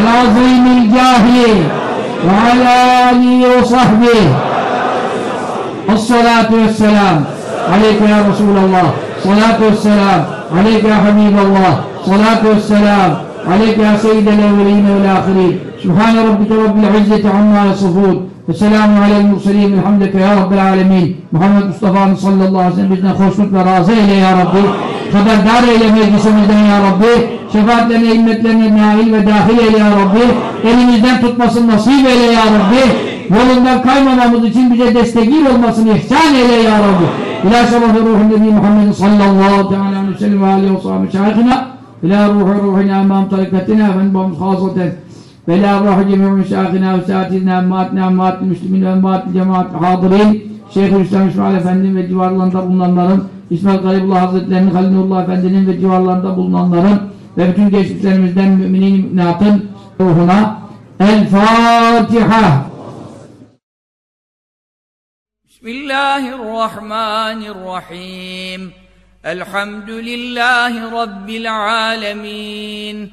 A: العظيم الجاه وعلى آله وصحبه. الصلاة والسلام عليك يا رسول الله صلاة والسلام عليك يا حبيب الله صلاة والسلام عليك يا سيد الأولين والآخرين. سبحان ربك رب العزة عما يصفون. ve selamun aleyhi mursalin elhamdülke ya Rabbel alemin. Muhammed Mustafa'nın sallallahu aleyhi ve sellem bizden hoşnut ve razı eyle ya Rabbi. Haberdar eyle meclisimizden ya Rabbi. Şefaatlerine, immetlerine nail ve dahil eyle ya Rabbi. Elimizden tutmasın nasip eyle ya Rabbi. Yolundan kaymamamız için bize destekil olmasını ihsan eyle ya Rabbi. İlâ şerefü ruhun nebi Muhammed sallallahu aleyhi ve sellem ve aleyhi ve sahbihi şahikina. İlâ ruhu ruhina imam tarikatına ve enbamız hasreten ve la ruhu cemi'u müşâhina ve sâatizna emmatna emmatil müslümin ve emmatil cemaat hadirin Şeyhülislam İsmail Efendi'nin ve civarlarında bulunanların İsmail Garibullah Hazretleri'nin Halilullah Efendi'nin ve civarlarında bulunanların ve bütün geçmişlerimizden müminin müminatın ruhuna El Fatiha
B: Bismillahirrahmanirrahim. Elhamdülillahi Rabbil alemin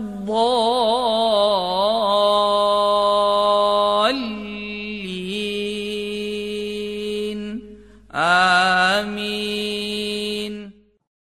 B: الضالين. آمين.